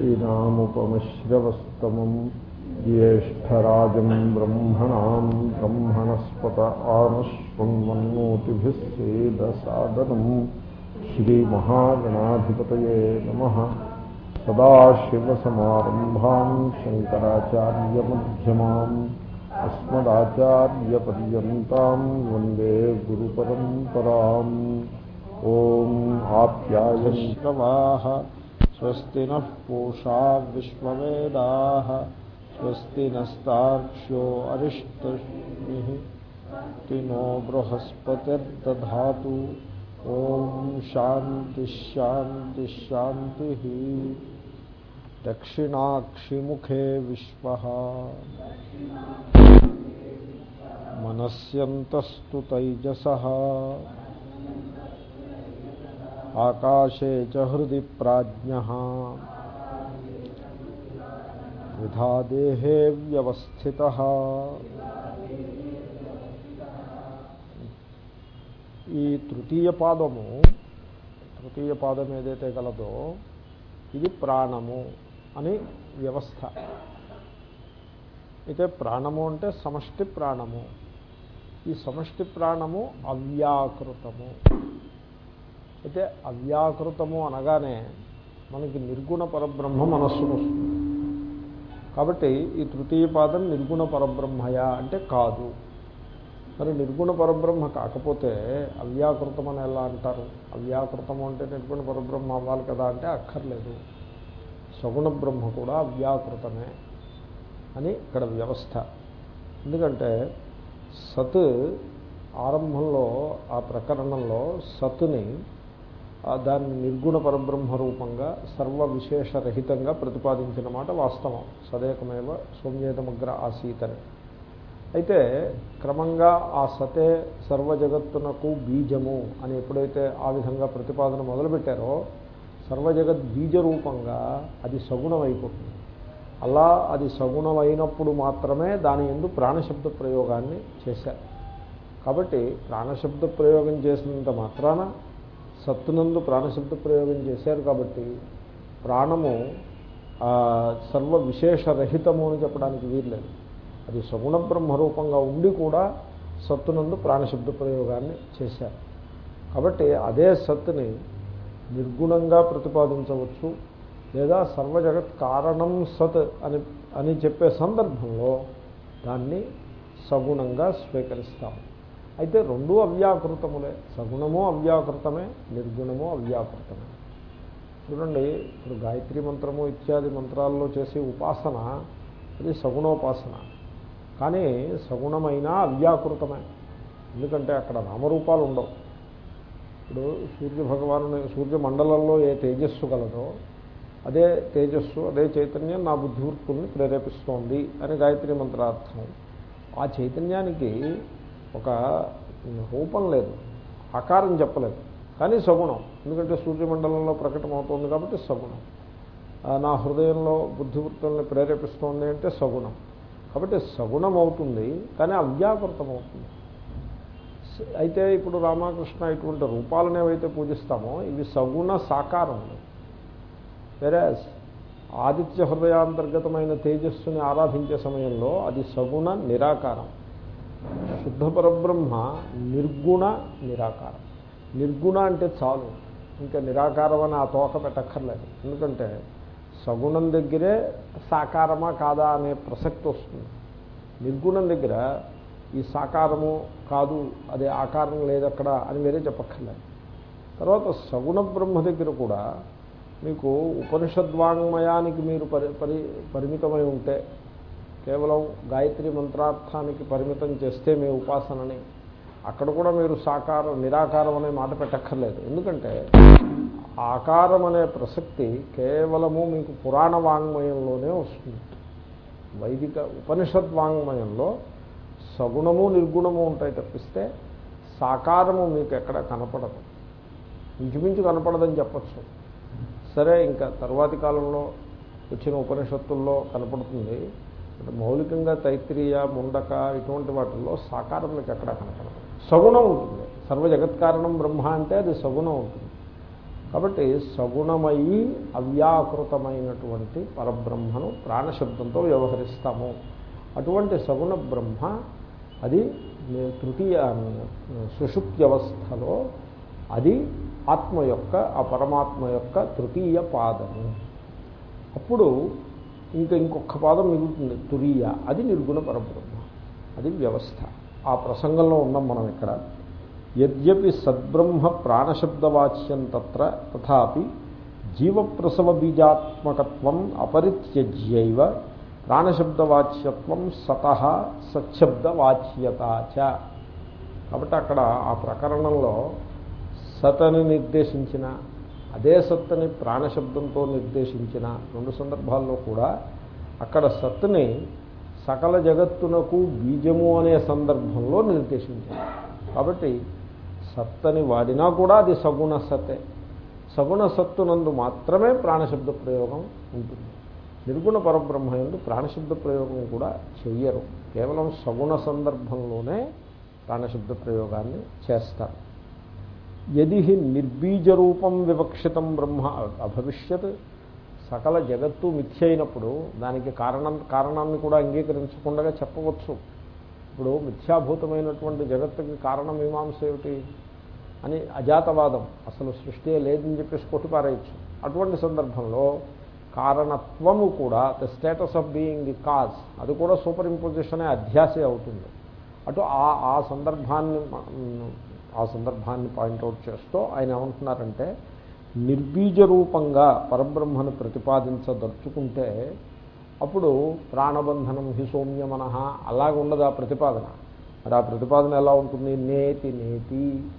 श्रीणामुपमश्रवस्तमम् ज्येष्ठराज ब्रह्मणा ब्रह्मणस्पत आमश्वम् मन्मोतिभिः श्रीमहागणाधिपत नम। नमः सदाशिवसमारम्भाम् शङ्कराचार्यमध्यमाम् अस्मदाचार्यपर्यन्ताम् वंदे गुरुपरम्पराम् ॐ స్వస్తి నః పూషా విశ్వవేదాः స్వస్తి నస్తాక్ష్యో అరిష్టమి నో బృహస్పతిర్దా ఓం శాంతి దక్షిణాక్షిముఖే విశ్వ మనస్యంతస్తు తైజస ఆకాశే చ హృది ప్రాజ్ఞ. విధాదేహే వ్యవస్థిత. ఈ తృతీయ పాదము తృతీయ పాదం ఏదైతే గలదో ఇది ప్రాణము అని వ్యవస్థ. అయితే ప్రాణము అంటే సమష్టి ప్రాణము. ఈ సమష్టి ప్రాణము అవ్యాకృతము. అయితే అవ్యాకృతము అనగానే మనకి నిర్గుణ పరబ్రహ్మ మనస్సుకు వస్తుంది. కాబట్టి ఈ తృతీయ పాదం నిర్గుణ పరబ్రహ్మయా అంటే కాదు. మరి నిర్గుణ పరబ్రహ్మ కాకపోతే అవ్యాకృతం అని ఎలా అంటారు? అవ్యాకృతము అంటే నిర్గుణ పరబ్రహ్మ అవ్వాలి కదా అంటే అక్కర్లేదు. సగుణ బ్రహ్మ కూడా అవ్యాకృతమే అని ఇక్కడ వ్యవస్థ. ఎందుకంటే సత్ ఆరంభంలో ఆ ప్రకరణంలో సత్ని దాన్ని నిర్గుణ పరబ్రహ్మ రూపంగా సర్వ విశేషరహితంగా ప్రతిపాదించిన మాట వాస్తవం. సదేకమేవ సోమ్యేతమగ్ర ఆసీతని అయితే క్రమంగా ఆ సతే సర్వ జగత్తునకు బీజము అని ఎప్పుడైతే ఆ విధంగా ప్రతిపాదన మొదలుపెట్టారో సర్వజగత్ బీజ రూపంగా అది సగుణమైపోతుంది. అలా అది సగుణమైనప్పుడు మాత్రమే దాని ఎందు ప్రాణశబ్ద ప్రయోగాన్ని చేశారు. కాబట్టి ప్రాణశబ్ద ప్రయోగం చేసినంత మాత్రాన సత్తునందు ప్రాణశబ్ద ప్రయోగం చేశారు కాబట్టి ప్రాణము సర్వ విశేషరహితము అని చెప్పడానికి వీర్లేదు అది సగుణ బ్రహ్మరూపంగా ఉండి కూడా సత్తునందు ప్రాణశబ్ద ప్రయోగాన్ని చేశారు. కాబట్టి అదే సత్తుని నిర్గుణంగా ప్రతిపాదించవచ్చు లేదా సర్వజగత్ కారణం సత్ అని అని చెప్పే సందర్భంలో దాన్ని సగుణంగా స్వీకరిస్తాము. అయితే రెండూ అవ్యాకృతములే. సగుణము అవ్యాకృతమే నిర్గుణము అవ్యాకృతమే. చూడండి ఇప్పుడు గాయత్రి మంత్రము ఇత్యాది మంత్రాల్లో చేసే ఉపాసన అది సగుణోపాసన. కానీ సగుణమైన అవ్యాకృతమే. ఎందుకంటే అక్కడ నామరూపాలు ఉండవు. ఇప్పుడు సూర్య భగవాను సూర్య మండలంలో ఏ తేజస్సు కలదో అదే తేజస్సు అదే చైతన్యం నా బుద్ధివృత్తుల్ని ప్రేరేపిస్తోంది అని గాయత్రి మంత్రార్థం. ఆ చైతన్యానికి ఒక రూపం లేదు. ఆకారం చెప్పలేదు. కానీ సగుణం. ఎందుకంటే సూర్యమండలంలో ప్రకటమవుతుంది కాబట్టి సగుణం. నా హృదయంలో బుద్ధివృత్తుల్ని ప్రేరేపిస్తోంది అంటే సగుణం. కాబట్టి సగుణం అవుతుంది కానీ అవ్యాకృతం అవుతుంది అయితే ఇప్పుడు రామకృష్ణ ఇటువంటి రూపాలను ఏవైతే పూజిస్తామో ఇవి సగుణ సాకారములు. వేరే ఆదిత్య హృదయాంతర్గతమైన తేజస్సుని ఆరాధించే సమయంలో అది సగుణ నిరాకారం. శుద్ధ పరబ్రహ్మ నిర్గుణ నిరాకారం. నిర్గుణ అంటే చాలు. ఇంకా నిరాకారం అని ఆ తోక పెట్టక్కర్లేదు. ఎందుకంటే సగుణం దగ్గరే సాకారమా కాదా అనే ప్రసక్తి వస్తుంది. నిర్గుణం దగ్గర ఈ సాకారము కాదు అది ఆకారం లేదక్కడ అని వేరే చెప్పక్కర్లేదు. తర్వాత సగుణ బ్రహ్మ దగ్గర కూడా మీకు ఉపనిషద్వాంగ్మయానికి మీరు పరి పరి పరిమితమై ఉంటే కేవలం గాయత్రి మంత్రార్థానికి పరిమితం చేస్తే మీ ఉపాసనని అక్కడ కూడా మీరు సాకారం నిరాకారం అనే మాట పెట్టక్కర్లేదు. ఎందుకంటే ఆకారం అనే ప్రసక్తి కేవలము మీకు పురాణ వాంగ్మయంలోనే వస్తుంది. వైదిక ఉపనిషద్వాంగ్మయంలో సగుణము నిర్గుణము ఉంటాయి తప్పిస్తే సాకారము మీకు ఎక్కడ కనపడదు. ఇంచుమించు కనపడదని చెప్పచ్చు. సరే ఇంకా తర్వాతి కాలంలో వచ్చిన ఉపనిషత్తుల్లో కనపడుతుంది. మౌలికంగా తైత్రీయ ముండక ఇటువంటి వాటిల్లో సాకారం మీకు ఎక్కడా కనపడదు. సగుణం ఉంటుంది. సర్వ జగత్కారణం బ్రహ్మ అంటే అది సగుణం ఉంటుంది. కాబట్టి సగుణమయి అవ్యాకృతమైనటువంటి పరబ్రహ్మను ప్రాణశబ్దంతో వ్యవహరిస్తాము. అటువంటి సగుణ బ్రహ్మ అది తృతీయ సుషుప్త్యవస్థలో అది ఆత్మ యొక్క ఆ పరమాత్మ యొక్క తృతీయ పాదము. అప్పుడు ఇంకా ఇంకొక పాదం మిగులుతుంది. తురియ. అది నిర్గుణ పరబ్రహ్మ. అది వ్యవస్థ. ఆ ప్రసంగంలో ఉన్నాం మనం ఇక్కడ. యద్యపి సద్బ్రహ్మ ప్రాణశబ్దవాచ్యం తత్ర తథాపి జీవప్రసవ బీజాత్మకత్వం అపరిత్యజ్యైవ ప్రాణశబ్దవాచ్యత్వం సత సచ్చబ్దవాచ్యత చ కాబట్టి అక్కడ ఆ ప్రకరణంలో సతని నిర్దేశించిన అదే సత్తుని ప్రాణశబ్దంతో నిర్దేశించిన రెండు సందర్భాల్లో కూడా అక్కడ సత్తుని సకల జగత్తునకు బీజము అనే సందర్భంలో నిర్దేశించారు. కాబట్టి సత్తని వాడినా కూడా అది సగుణ సత్తే సగుణ సత్తునందు మాత్రమే ప్రాణశబ్ద ప్రయోగం ఉంటుంది. నిర్గుణ పరబ్రహ్మ ఎందు ప్రాణశబ్ద ప్రయోగం కూడా చెయ్యరు. కేవలం సగుణ సందర్భంలోనే ప్రాణశబ్ద ప్రయోగాన్ని చేస్తారు. యది నిర్బీజరూపం వివక్షితం బ్రహ్మ అభవిష్యత్ సకల జగత్తు మిథ్య అయినప్పుడు దానికి కారణం కారణాన్ని కూడా అంగీకరించకుండా చెప్పవచ్చు. ఇప్పుడు మిథ్యాభూతమైనటువంటి జగత్తుకి కారణం మీమాంస ఏమిటి అని అజాతవాదం అసలు సృష్టి లేదని చెప్పేసి కొట్టిపారేయచ్చు. అటువంటి సందర్భంలో కారణత్వము కూడా the status of being the cause అది కూడా సూపర్ ఇంపోజిషనే అధ్యాసే అవుతుంది. అటు ఆ ఆ సందర్భాన్ని ఆ సందర్భాన్ని పాయింట్అవుట్ చేస్తూ ఆయన ఏమంటున్నారంటే నిర్బీజ రూపంగా పరబ్రహ్మను ప్రతిపాదించదలుచుకుంటే అప్పుడు ప్రాణబంధనం హి సౌమ్యమన అలాగ ఉండదు ఆ ప్రతిపాదన. మరి ఆ ప్రతిపాదన ఎలా ఉంటుంది? నేతి నేతి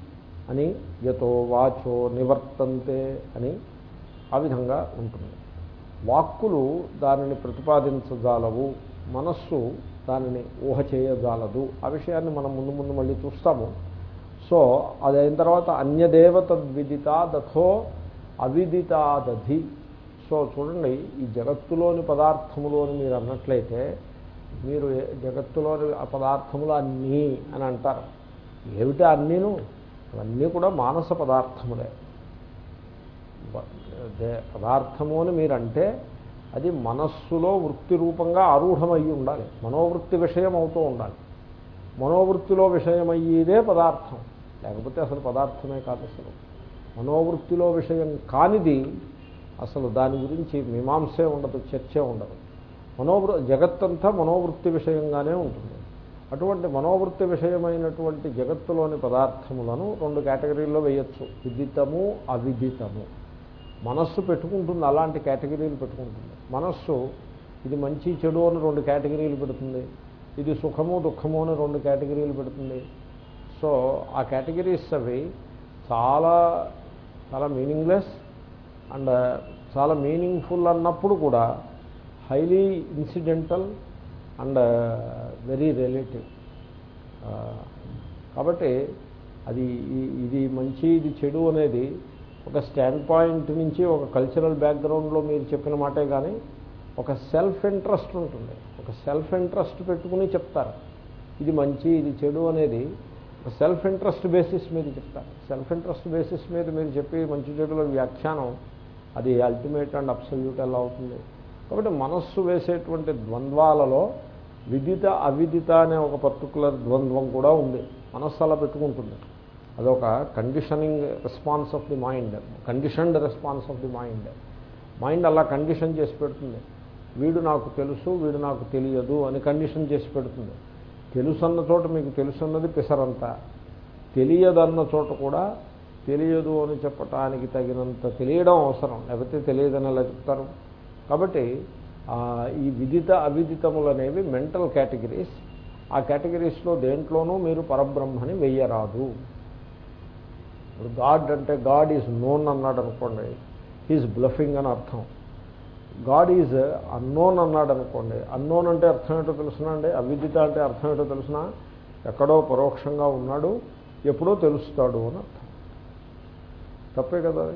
అని యతో వాచో నివర్తంతే అని ఆ విధంగా ఉంటుంది. వాక్కులు దానిని ప్రతిపాదించజాలవు మనస్సు దానిని ఊహ చేయజాలదు ఆ విషయాన్ని మనం ముందు ముందు మళ్ళీ చూస్తాము. సో అది అయిన తర్వాత అన్యదేవ తద్విదిత దథో అవిదితాదధి. సో చూడండి ఈ జగత్తులోని పదార్థములోని మీరు అన్నట్లయితే మీరు జగత్తులోని పదార్థములు అన్నీ అని అంటారు. ఏమిటి అన్నీను? అవన్నీ కూడా మానస పదార్థములే. పదార్థము అని మీరంటే అది మనస్సులో వృత్తి రూపంగా ఆరూఢమయ్యి ఉండాలి. మనోవృత్తి విషయం అవుతూ ఉండాలి. మనోవృత్తిలో విషయమయ్యేదే పదార్థం. లేకపోతే అసలు పదార్థమే కాదు అసలు. మనోవృత్తిలో విషయం కానిది అసలు దాని గురించి మీమాంసే ఉండదు చర్చే ఉండదు. మనోవృ జగత్తంతా మనోవృత్తి విషయంగానే ఉంటుంది. అటువంటి మనోవృత్తి విషయమైనటువంటి జగత్తులోని పదార్థములను రెండు కేటగిరీల్లో వేయచ్చు. విదితము అవిదితము. మనస్సు పెట్టుకుంటుంది అలాంటి కేటగిరీలు పెట్టుకుంటుంది. మనస్సు ఇది మంచి చెడు అని రెండు కేటగిరీలు పెడుతుంది. ఇది సుఖము దుఃఖము అని రెండు కేటగిరీలు పెడుతుంది. సో ఆ కేటగిరీస్ అవి చాలా చాలా మీనింగ్లెస్ అండ్ uh, చాలా మీనింగ్ఫుల్ అన్నప్పుడు కూడా highly incidental and very relative కాబట్టి అది ఇది మంచి ఇది చెడు అనేది ఒక స్టాండ్ పాయింట్ నుంచి ఒక కల్చరల్ బ్యాక్గ్రౌండ్లో మీరు చెప్పిన మాటే కానీ ఒక సెల్ఫ్ ఇంట్రెస్ట్ ఉంటుంది. ఒక సెల్ఫ్ ఇంట్రెస్ట్ పెట్టుకుని చెప్తారు. ఇది మంచి ఇది చెడు అనేది సెల్ఫ్ ఇంట్రెస్ట్ బేసిస్ మీద చెప్తారు సెల్ఫ్ ఇంట్రెస్ట్ బేసిస్ మీద మీరు చెప్పి మంచి చెడుల వ్యాఖ్యానం అది అల్టిమేట్ అండ్ అబ్సల్యూట్ ఎలా అవుతుంది? కాబట్టి మనస్సు వేసేటువంటి ద్వంద్వాలలో విదిత అవిదిత అనే ఒక పర్టికులర్ ద్వంద్వం కూడా ఉంది. మనస్సు అలా పెట్టుకుంటుంది. అదొక conditioning response of the mind conditioned response of the mind mind అలా కండిషన్ చేసి పెడుతుంది. వీడు నాకు తెలుసు వీడు నాకు తెలియదు అని కండిషన్ చేసి పెడుతుంది. తెలుసు అన్న చోట మీకు తెలుసున్నది పిసరంతా. తెలియదన్న చోట కూడా తెలియదు అని చెప్పటానికి తగినంత తెలియడం అవసరం. లేకపోతే తెలియదని ఎలా చెప్తారు? కాబట్టి ఈ విదిత అవిదితములు అనేవి మెంటల్ కేటగిరీస్. ఆ కేటగిరీస్లో దేంట్లోనూ మీరు పరబ్రహ్మని వెయ్యరాదు. ఇప్పుడు గాడ్ అంటే గాడ్ ఈజ్ నోన్ అన్నాడు అనుకోండి హీజ్ బ్లఫింగ్ అని అర్థం. గాడ్ ఈజ్ అన్నోన్ అన్నాడు అనుకోండి. అన్నోన్ అంటే అర్థం ఏంటో తెలుసునా అండి? అవిదిత అంటే అర్థం ఏంటో తెలుసునా? ఎక్కడో పరోక్షంగా ఉన్నాడు ఎప్పుడో తెలుస్తాడు అని అర్థం. తప్పే కదా?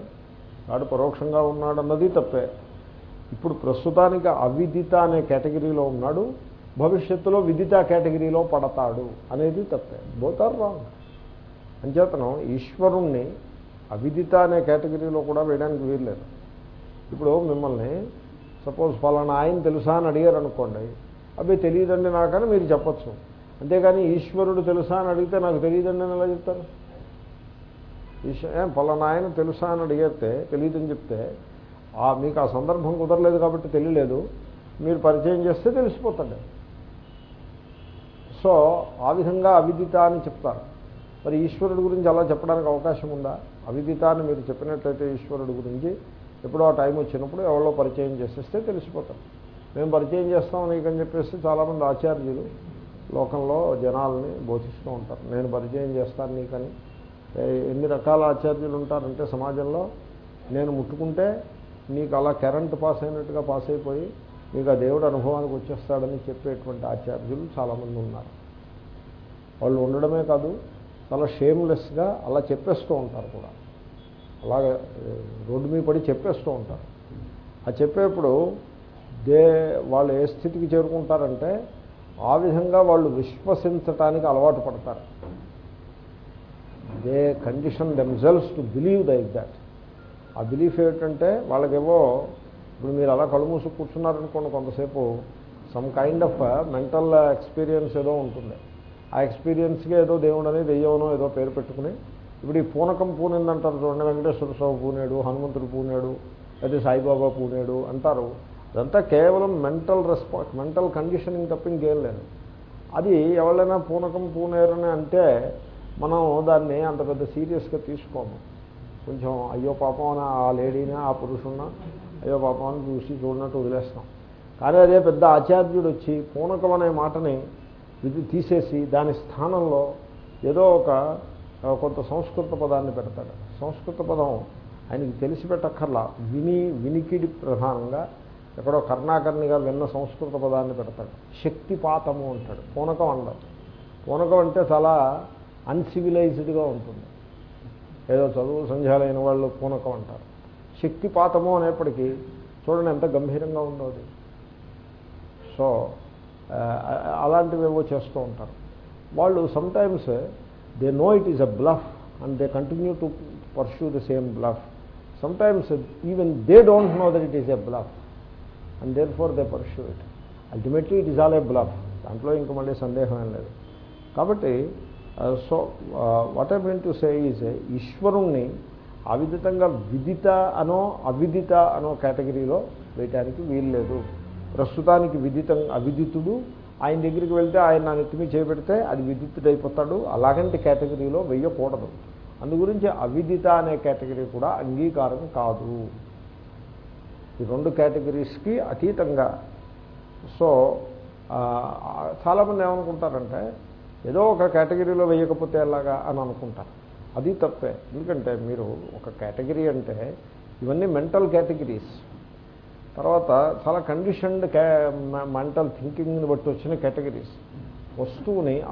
గాడు పరోక్షంగా ఉన్నాడు అన్నది తప్పే. ఇప్పుడు ప్రస్తుతానికి అవిదిత అనే కేటగిరీలో ఉన్నాడు భవిష్యత్తులో విదిత కేటగిరీలో పడతాడు అనేది తప్పే. బోత్ ఆర్ రాంగ్ అంచేతనం ఈశ్వరుణ్ణి అవిదిత అనే కేటగిరీలో కూడా వేయడానికి వీల్లేదు. ఇప్పుడు మిమ్మల్ని సపోజ్ ఫలానా ఆయన తెలుసా అని అడిగారు అనుకోండి అవి తెలియదండి నాకని మీరు చెప్పచ్చు. అంతేగాని ఈశ్వరుడు తెలుసా అని అడిగితే నాకు తెలియదండి అని ఎలా చెప్తారు? ఈశ్వ ఏం ఫలానా ఆయన తెలుసా అని అడిగితే తెలియదని చెప్తే మీకు ఆ సందర్భం కుదరలేదు కాబట్టి తెలియలేదు మీరు పరిచయం చేస్తే తెలిసిపోతాడు. సో ఆ విధంగా అవిదిత అని చెప్తారు. మరి ఈశ్వరుడు గురించి అలా చెప్పడానికి అవకాశం ఉందా? అవిదిత అని మీరు చెప్పినట్లయితే ఈశ్వరుడు గురించి ఎప్పుడో ఆ టైం వచ్చినప్పుడు ఎవరో పరిచయం చేసేస్తే తెలిసిపోతాం. మేము పరిచయం చేస్తాం నీకని చెప్పేసి చాలామంది ఆచార్యులు లోకంలో జనాల్ని బోధిస్తూ ఉంటారు. నేను పరిచయం చేస్తాను నీకని. ఎన్ని రకాల ఆచార్యులు ఉంటారంటే సమాజంలో నేను ముట్టుకుంటే నీకు అలా కరెంట్ పాస్ అయినట్టుగా పాస్ అయిపోయి నీకు ఆ దేవుడు అనుభవానికి వచ్చేస్తాడని చెప్పేటువంటి ఆచార్యులు చాలామంది ఉన్నారు. వాళ్ళు ఉండడమే కాదు చాలా షేమ్లెస్గా అలా చెప్పేస్తూ ఉంటారు కూడా. అలాగే రోడ్డు మీద పడి చెప్పేస్తూ ఉంటారు. ఆ చెప్పేప్పుడు దే వాళ్ళు ఏ స్థితికి చేరుకుంటారంటే ఆ విధంగా వాళ్ళు విశ్వసించటానికి అలవాటు పడతారు. They condition themselves to believe like that ఆ బిలీఫ్ ఏమిటంటే వాళ్ళకేవో ఇప్పుడు మీరు అలా కళ్ళు మూసు కూర్చున్నారనుకోండి కొంతసేపు some kind of mental experience ఏదో ఉంటుంది. ఆ ఎక్స్పీరియన్స్గా ఏదో దేవుడు అని ఏదో పేరు పెట్టుకుని ఇప్పుడు ఈ పూనకం పూనిందంటారు చూడండి వెంకటేశ్వర స్వామి పూనాడు హనుమంతుడు పూనాడు అయితే సాయిబాబా పూనాడు అంటారు. అదంతా కేవలం మెంటల్ రెస్పాన్స్ మెంటల్ కండిషనింగ్ తప్ప ఇంకేం లేదు. అది ఎవరైనా పూనకం పూనేరని అంటే మనం దాన్ని అంత పెద్ద సీరియస్గా తీసుకోము. కొంచెం అయ్యో పాపం అని ఆ లేడీని ఆ పురుషున్న అయ్యో పాపం అని చూసి చూడనట్టు వదిలేస్తాం. కానీ అదే పెద్ద ఆచార్యుడు వచ్చి పూనకం అనే మాటని ఇది తీసేసి దాని స్థానంలో ఏదో ఒక కొంత సంస్కృత పదాన్ని పెడతాడు. సంస్కృత పదం ఆయనకి తెలిసి పెట్టక్కర్లా. విని వినికిడి ప్రధానంగా ఎక్కడో కర్ణాకర్ణిగా విన్న సంస్కృత పదాన్ని పెడతాడు. శక్తిపాతము అంటాడు. పూనకం అండదు పూనకం అంటే చాలా అన్సివిలైజ్డ్గా ఉంటుంది. ఏదో చదువు సంధ్యాలైన వాళ్ళు పూనకం అంటారు. శక్తిపాతము అనేప్పటికీ చూడండి ఎంత గంభీరంగా ఉందో అది. సో అలాంటివి ఏవో చేస్తూ ఉంటారు. వాళ్ళు sometimes they know it is a bluff and they continue to pursue the same bluff sometimes even they don't know that it is a bluff and therefore they pursue it ultimately it is all a bluff దాంట్లో ఇంక మళ్ళీ సందేహం ఏం లేదు. కాబట్టి so what I mean to say is ఈశ్వరుణ్ణి అవిదితంగా విదిత అనో అవిదిత అనో కేటగిరీలో వేయటానికి వీల్లేదు. ప్రస్తుతానికి విదితం అవిదితుడు ఆయన దగ్గరికి వెళ్తే ఆయన నా నెత్తిమీ చేపెడితే అది విదితుడైపోతాడు అలాగంటి కేటగిరీలో వెయ్యకూడదు అందు గురించి అవిదిత అనే కేటగిరీ కూడా అంగీకారం కాదు. ఈ రెండు కేటగిరీస్కి అతీతంగా. సో చాలామంది ఏమనుకుంటారంటే ఏదో ఒక కేటగిరీలో వేయకపోతే ఎలాగా అని అనుకుంటారు. అది తప్పే. ఎందుకంటే మీరు ఒక కేటగిరీ అంటే ఇవన్నీ మెంటల్ కేటగిరీస్. తర్వాత చాలా కండిషన్డ్ కే మెంటల్ థింకింగ్ని బట్టి వచ్చిన కేటగిరీస్ వస్తువుని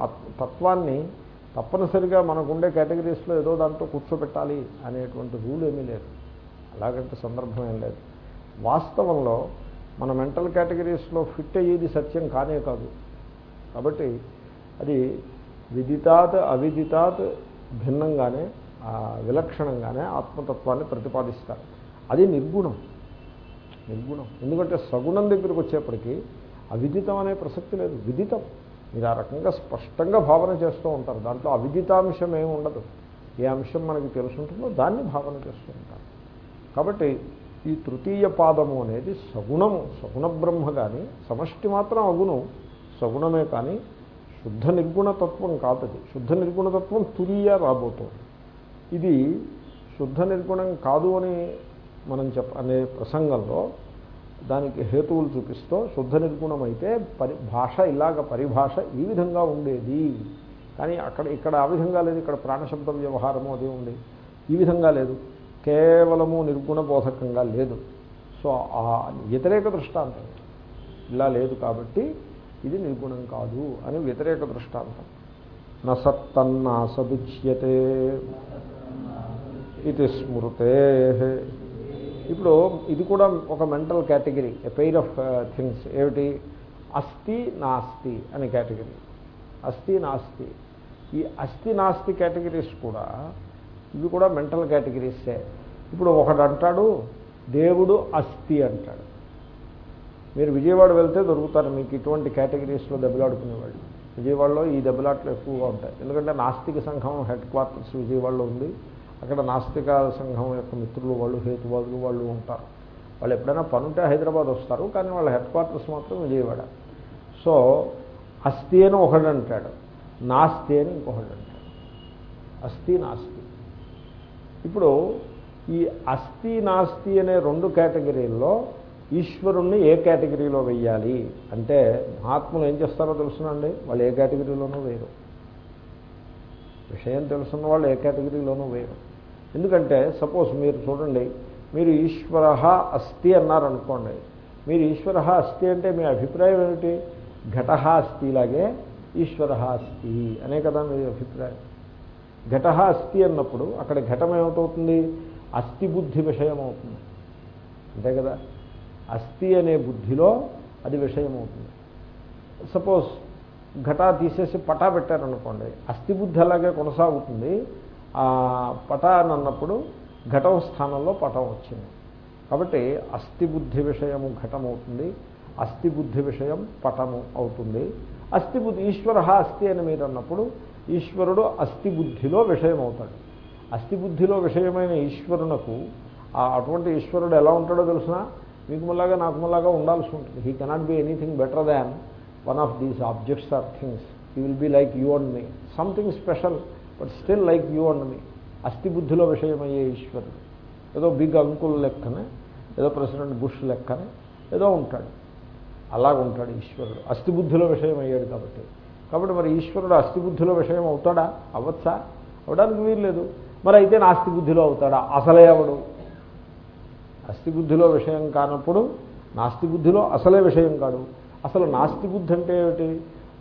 తత్వాన్ని తప్పనిసరిగా మనకుండే కేటగిరీస్లో ఏదో దాంట్లో కూర్చోబెట్టాలి అనేటువంటి రూల్ ఏమీ లేదు. అలాగంటే సందర్భం ఏం లేదు. వాస్తవంలో మన మెంటల్ కేటగిరీస్లో ఫిట్ అయ్యేది సత్యం కానే కాదు. కాబట్టి అది విదితాత్ అవిదితాత్ భిన్నంగానే విలక్షణంగానే ఆత్మతత్వాన్ని ప్రతిపాదిస్తారు. అది నిర్గుణం. నిర్గుణం. ఎందుకంటే సగుణం దగ్గరికి వచ్చేప్పటికీ అవిదితం అనే ప్రసక్తి లేదు. విదితం. మీరు ఆ రకంగా స్పష్టంగా భావన చేస్తూ ఉంటారు. దాంట్లో అవిదితాంశం ఏమి ఉండదు. ఏ అంశం మనకి తెలుసుంటుందో దాన్ని భావన చేస్తూ ఉంటారు. కాబట్టి ఈ తృతీయ పాదము అనేది సగుణము. సగుణ బ్రహ్మ కానీ సమష్టి మాత్రం అగుణం. సగుణమే కానీ శుద్ధ నిర్గుణతత్వం కాదది శుద్ధ నిర్గుణతత్వం తురియ రాబోతోంది. ఇది శుద్ధ నిర్గుణం కాదు అని మనం చెప్ప అనే ప్రసంగంలో దానికి హేతువులు చూపిస్తూ శుద్ధ నిర్గుణం అయితే పరి భాష ఇలాగ పరిభాష ఈ విధంగా ఉండేది. కానీ అక్కడ ఇక్కడ ఆ విధంగా లేదు. ఇక్కడ ప్రాణశబ్ద వ్యవహారము అది ఉంది. ఈ విధంగా లేదు. కేవలము నిర్గుణ బోధకంగా లేదు. సో ఆ వ్యతిరేక దృష్టాంతం. ఇలా లేదు కాబట్టి ఇది నిర్గుణం కాదు అని వ్యతిరేక దృష్టాంతం. నసత్తన్నా సదుచ్యతే ఇది స్మృతే. ఇప్పుడు ఇది కూడా ఒక mental category a pair of things ఏమిటి? అస్థి నాస్తి అనే కేటగిరీ. అస్థి నాస్తి. ఈ అస్థి నాస్తి కేటగిరీస్ కూడా ఇవి కూడా మెంటల్ కేటగిరీసే. ఇప్పుడు ఒకడు అంటాడు దేవుడు అస్థి అంటాడు. మీరు విజయవాడ వెళ్తే దొరుకుతారు మీకు ఇటువంటి కేటగిరీస్లో దెబ్బలాడుకునేవాళ్ళు. విజయవాడలో ఈ దెబ్బలాట్లు ఎక్కువగా ఉంటాయి. ఎందుకంటే నాస్తిక సంఘం హెడ్ క్వార్టర్స్ విజయవాడలో ఉంది. అక్కడ నాస్తిక సంఘం యొక్క మిత్రులు వాళ్ళు హేతువాదులు వాళ్ళు ఉంటారు. వాళ్ళు ఎప్పుడైనా పనుంటే హైదరాబాద్ వస్తారు కానీ వాళ్ళ హెడ్ క్వార్టర్స్ మాత్రం విజయవాడ. సో అస్థి అని ఒకడు అంటాడు. నాస్తి అని ఇంకొకడు అంటాడు. అస్థి నాస్తి. ఇప్పుడు ఈ అస్థి నాస్తి అనే రెండు కేటగిరీల్లో ఈశ్వరుణ్ణి ఏ కేటగిరీలో వెయ్యాలి? అంటే మహాత్ములు ఏం చేస్తారో తెలుసునండి? వాళ్ళు ఏ కేటగిరీలోనూ వేరు విషయం తెలుసున్న వాళ్ళు ఏ కేటగిరీలోనూ వేరు ఎందుకంటే సపోజ్ మీరు చూడండి మీరు ఈశ్వర అస్థి అన్నారనుకోండి. మీరు ఈశ్వర అస్థి అంటే మీ అభిప్రాయం ఏమిటి? ఘట అస్థి లాగే ఈశ్వర అస్థి అనే కదా మీ అభిప్రాయం. ఘట అస్థి అన్నప్పుడు అక్కడ ఘటం ఏమిటవుతుంది? అస్థి బుద్ధి విషయం అవుతుంది అంతే కదా? అస్థి అనే బుద్ధిలో అది విషయం అవుతుంది సపోజ్ ఘటా తీసేసి పటా పెట్టారనుకోండి అస్థి బుద్ధి అలాగే కొనసాగుతుంది. పటాన్ అన్నప్పుడు ఘటం స్థానంలో పటం వచ్చింది. కాబట్టి అస్థిబుద్ధి విషయము ఘటం అవుతుంది అస్థిబుద్ధి విషయం పటము అవుతుంది. అస్థిబుద్ధి ఈశ్వర అస్థి అని మీరు అన్నప్పుడు ఈశ్వరుడు అస్థిబుద్ధిలో విషయం అవుతాడు. అస్థిబుద్ధిలో విషయమైన ఈశ్వరునకు అటువంటి ఈశ్వరుడు ఎలా ఉంటాడో తెలిసిన? మీకు ములాగా నాకు ములాగా ఉండాల్సి ఉంటుంది. He cannot be anything better than one of these objects or things he will be like you and me something special but still like you and me అస్థిబుద్ధిలో విషయమయ్యే ఈశ్వరుడు ఏదో బిగ్ అంకుల్ లెక్కనే ఏదో ప్రెసిడెంట్ బుష్ లెక్కనే ఏదో ఉంటాడు అలాగుంటాడు ఈశ్వరుడు అస్థిబుద్ధిలో విషయం అయ్యాడు కాబట్టి కాబట్టి మరి ఈశ్వరుడు అస్థిబుద్ధిలో విషయం అవుతాడా అవ్వచ్చా అవడానికి వీల్లేదు మరి అయితే నాస్తి బుద్ధిలో అవుతాడా అసలే అవడు అస్థిబుద్ధిలో విషయం కానప్పుడు నాస్తి బుద్ధిలో అసలే విషయం కాడు అసలు నాస్తి బుద్ధి అంటే ఏమిటి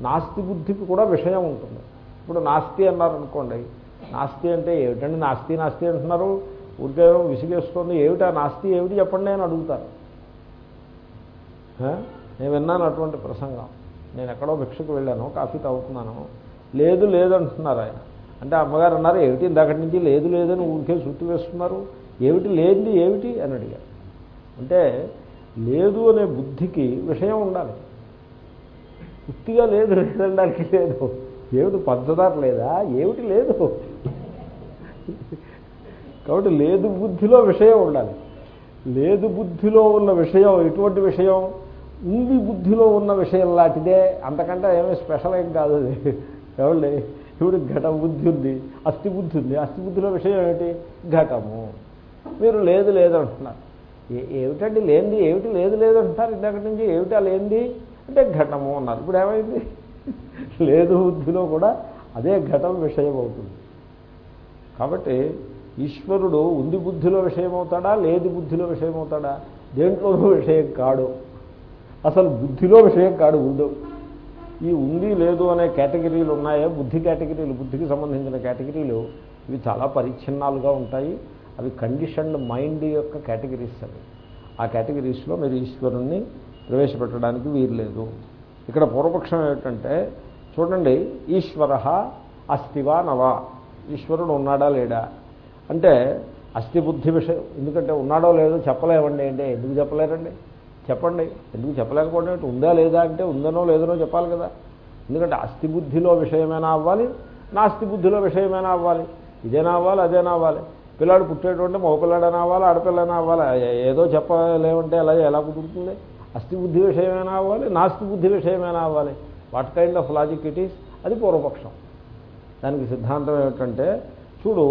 నాస్తి బుద్ధికి కూడా విషయం ఉంటుంది ఇప్పుడు నాస్తి అన్నారనుకోండి నాస్తి అంటే ఏమిటండి నాస్తి నాస్తి అంటున్నారు? ఊరికే విసిగేస్తుంది ఏమిటా నాస్తి ఏమిటి చెప్పండి అని అడుగుతారు. నేను విన్నాను అటువంటి ప్రసంగం. నేను ఎక్కడో భిక్షకు వెళ్ళాను కాఫీ తాగుతున్నాను. లేదు లేదు అంటున్నారు ఆయన. అంటే అమ్మగారు అన్నారు ఏమిటి ఇందాకటి నుంచి లేదు లేదని ఊరికే చుట్టూ వేస్తున్నారు? ఏమిటి లేనిది ఏమిటి అని అడిగారు. అంటే లేదు అనే బుద్ధికి విషయం ఉండాలి. వృత్తిగా లేదు లేదనడానికి లేదు. ఏమిటి పంచదార లేదా? ఏమిటి లేదు? కాబట్టి లేదు బుద్ధిలో విషయం ఉండాలి. లేదు బుద్ధిలో ఉన్న విషయం ఎటువంటి విషయం? ఉంది బుద్ధిలో ఉన్న విషయం లాంటిదే. అంతకంటే ఏమీ స్పెషల్ ఏం కాదు అది. ఏమండి? ఇప్పుడు ఘట బుద్ధి ఉంది అస్థి బుద్ధి ఉంది. అస్థి బుద్ధిలో విషయం ఏమిటి? ఘటము. మీరు లేదు లేదు అంటున్నారు. ఏమిటండి లేనిది? ఏమిటి లేదు లేదు అంటున్నారు? ఇందాక నుంచి ఏమిటా లేనిది? అంటే ఘటము అన్నారు. ఇప్పుడు ఏమైంది? లేదు బుద్ధిలో కూడా అదే ఘటం విషయం అవుతుంది కాబట్టి ఈశ్వరుడు ఉంది బుద్ధిలో విషయం అవుతాడా లేదు బుద్ధిలో విషయం అవుతాడా దేంట్లోనూ విషయం కాడు. అసలు బుద్ధిలో విషయం కాడు ఉండు. ఈ ఉంది లేదు అనే కేటగిరీలు ఉన్నాయే? బుద్ధి కేటగిరీలు బుద్ధికి సంబంధించిన కేటగిరీలు ఇవి చాలా పరిచ్ఛిన్నాలుగా ఉంటాయి. అవి కండిషన్డ్ మైండ్ యొక్క కేటగిరీస్ అవి. ఆ కేటగిరీస్లో మీరు ఈశ్వరుణ్ణి ప్రవేశపెట్టడానికి వీలు లేదు ఇక్కడ పూర్వపక్షం ఏమిటంటే చూడండి ఈశ్వర అస్థివా నవా ఈశ్వరుడు ఉన్నాడా లేడా? అంటే అస్థిబుద్ధి విషయం ఎందుకంటే ఉన్నాడో లేదో చెప్పలేమండి అంటే ఎందుకు చెప్పలేరండి? చెప్పండి ఎందుకు చెప్పలేకపోవడం ఉందా లేదా అంటే ఉందనో లేదనో చెప్పాలి కదా. ఎందుకంటే అస్థిబుద్ధిలో విషయమైనా అవ్వాలి నాస్తిబుద్ధిలో విషయమైనా అవ్వాలి. ఇదేనా అవ్వాలి అదేనా అవ్వాలి? పిల్లాడు పుట్టేటువంటి మగపిల్లాడైనా అవ్వాలి ఆడపిల్లైనా అవ్వాలి. ఏదో చెప్పలేమంటే అలా ఎలా కుదురుతుంది? అస్థి బుద్ధి విషయమైనా అవ్వాలి నాస్తి బుద్ధి విషయమైనా అవ్వాలి. What kind of logic it is అది పూర్వపక్షం. దానికి సిద్ధాంతం ఏమిటంటే చూడు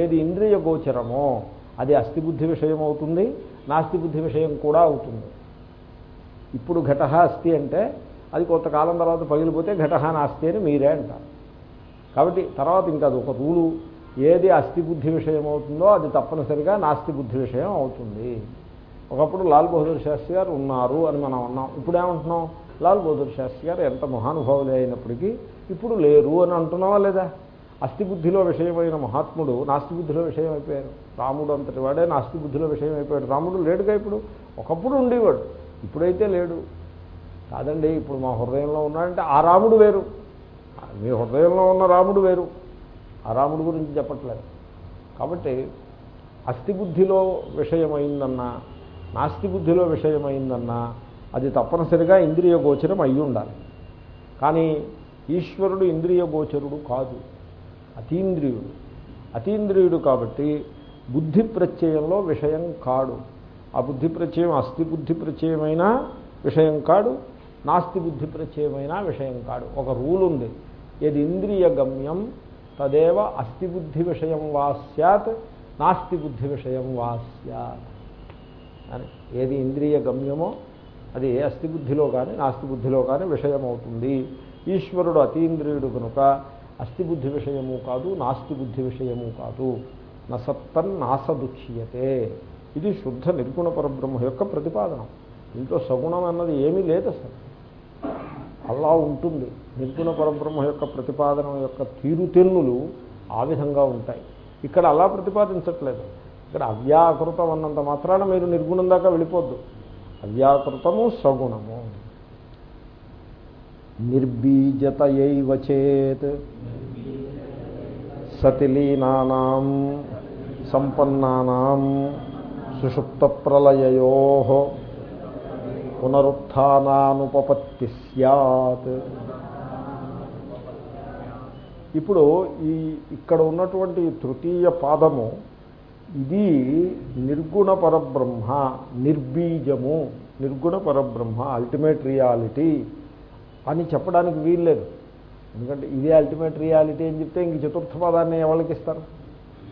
ఏది ఇంద్రియ గోచరమో అది అస్థిబుద్ధి విషయం అవుతుంది నాస్తి బుద్ధి విషయం కూడా అవుతుంది. ఇప్పుడు ఘట అస్థి అంటే అది కొంతకాలం తర్వాత పగిలిపోతే ఘట నాస్తి అని మీరే అంటారు. కాబట్టి తర్వాత ఇంకా అది ఒక రూలు ఏది అస్థిబుద్ధి విషయం అవుతుందో అది తప్పనిసరిగా నాస్తి బుద్ధి విషయం అవుతుంది. ఒకప్పుడు లాల్ బహదూర్ శాస్త్రి గారు ఉన్నారు అని మనం అన్నాం. ఇప్పుడు ఏమంటున్నాం? లాల్ బహదూర్ శాస్త్రి గారు ఎంత మహానుభావులే అయినప్పటికీ ఇప్పుడు లేరు అని అంటున్నావా లేదా? అస్థిబుద్ధిలో విషయమైన మహాత్ముడు నాస్తి బుద్ధిలో విషయం అయిపోయారు రాముడు అంతటి వాడే నాస్తి బుద్ధిలో విషయం అయిపోయాడు రాముడు లేడుగా ఇప్పుడు? ఒకప్పుడు ఉండేవాడు. ఇప్పుడైతే లేడు. కాదండి ఇప్పుడు మా హృదయంలో ఉన్నాడంటే ఆ రాముడు వేరు. మీ హృదయంలో ఉన్న రాముడు వేరు. ఆ రాముడు గురించి చెప్పట్లేదు. కాబట్టి అస్థిబుద్ధిలో విషయమైందన్నా నాస్తి బుద్ధిలో విషయమైందన్నా అది తప్పనిసరిగా ఇంద్రియ గోచరం అయి ఉండాలి కానీ ఈశ్వరుడు ఇంద్రియ గోచరుడు కాదు. అతీంద్రియుడు. అతీంద్రియుడు కాబట్టి బుద్ధి ప్రత్యయంలో విషయం కాడు. ఆ బుద్ధి ప్రత్యయం అస్థి బుద్ధి ప్రత్యయమైన విషయం కాడు. నాస్తి బుద్ధి ప్రత్యయమైన విషయం కాడు. ఒక రూల్ ఉంది. ఏది ఇంద్రియ గమ్యం తదేవ అస్థిబుద్ధి విషయం వా సత్ నాస్తి బుద్ధి విషయం వా సత్ అని. ఏది ఇంద్రియ గమ్యమో అది ఏ బుద్ధిలో కానీ నాస్తి బుద్ధిలో కానీ విషయమవుతుంది. ఈశ్వరుడు అతీంద్రియుడు కనుక అస్థిబుద్ధి విషయము కాదు నాస్తి బుద్ధి విషయము కాదు. నసత్తన్ నాసదుచ్యతే. ఇది శుద్ధ నిర్గుణ పరబ్రహ్మ యొక్క ప్రతిపాదన. దీంట్లో సగుణం అన్నది ఏమీ లేదు అసలు. అలా ఉంటుంది. నిర్గుణ పరబ్రహ్మ యొక్క ప్రతిపాదన యొక్క తీరుతెన్నులు ఆ విధంగా ఉంటాయి. ఇక్కడ అలా ప్రతిపాదించట్లేదు. ఇక్కడ అవ్యాకృతం అన్నంత మాత్రాన మీరు నిర్గుణం దాకా వెళ్ళిపోద్దు. అవ్యాకృతము సగుణము. నిర్బీజత చేత్ సతిలీనానాం సంపన్నానాం సుషుప్త ప్రలయో పునరుత్నానుపపత్తి సత్ ఇప్పుడు ఈ ఇక్కడ ఉన్నటువంటి తృతీయ పాదము ఇది నిర్గుణ పరబ్రహ్మ నిర్బీజము. నిర్గుణ పరబ్రహ్మ అల్టిమేట్ రియాలిటీ అని చెప్పడానికి వీల్లేదు ఎందుకంటే ఇదే అల్టిమేట్ రియాలిటీ అని చెప్తే ఇంక చతుర్థ పదాన్ని ఎవరికి ఇస్తారు?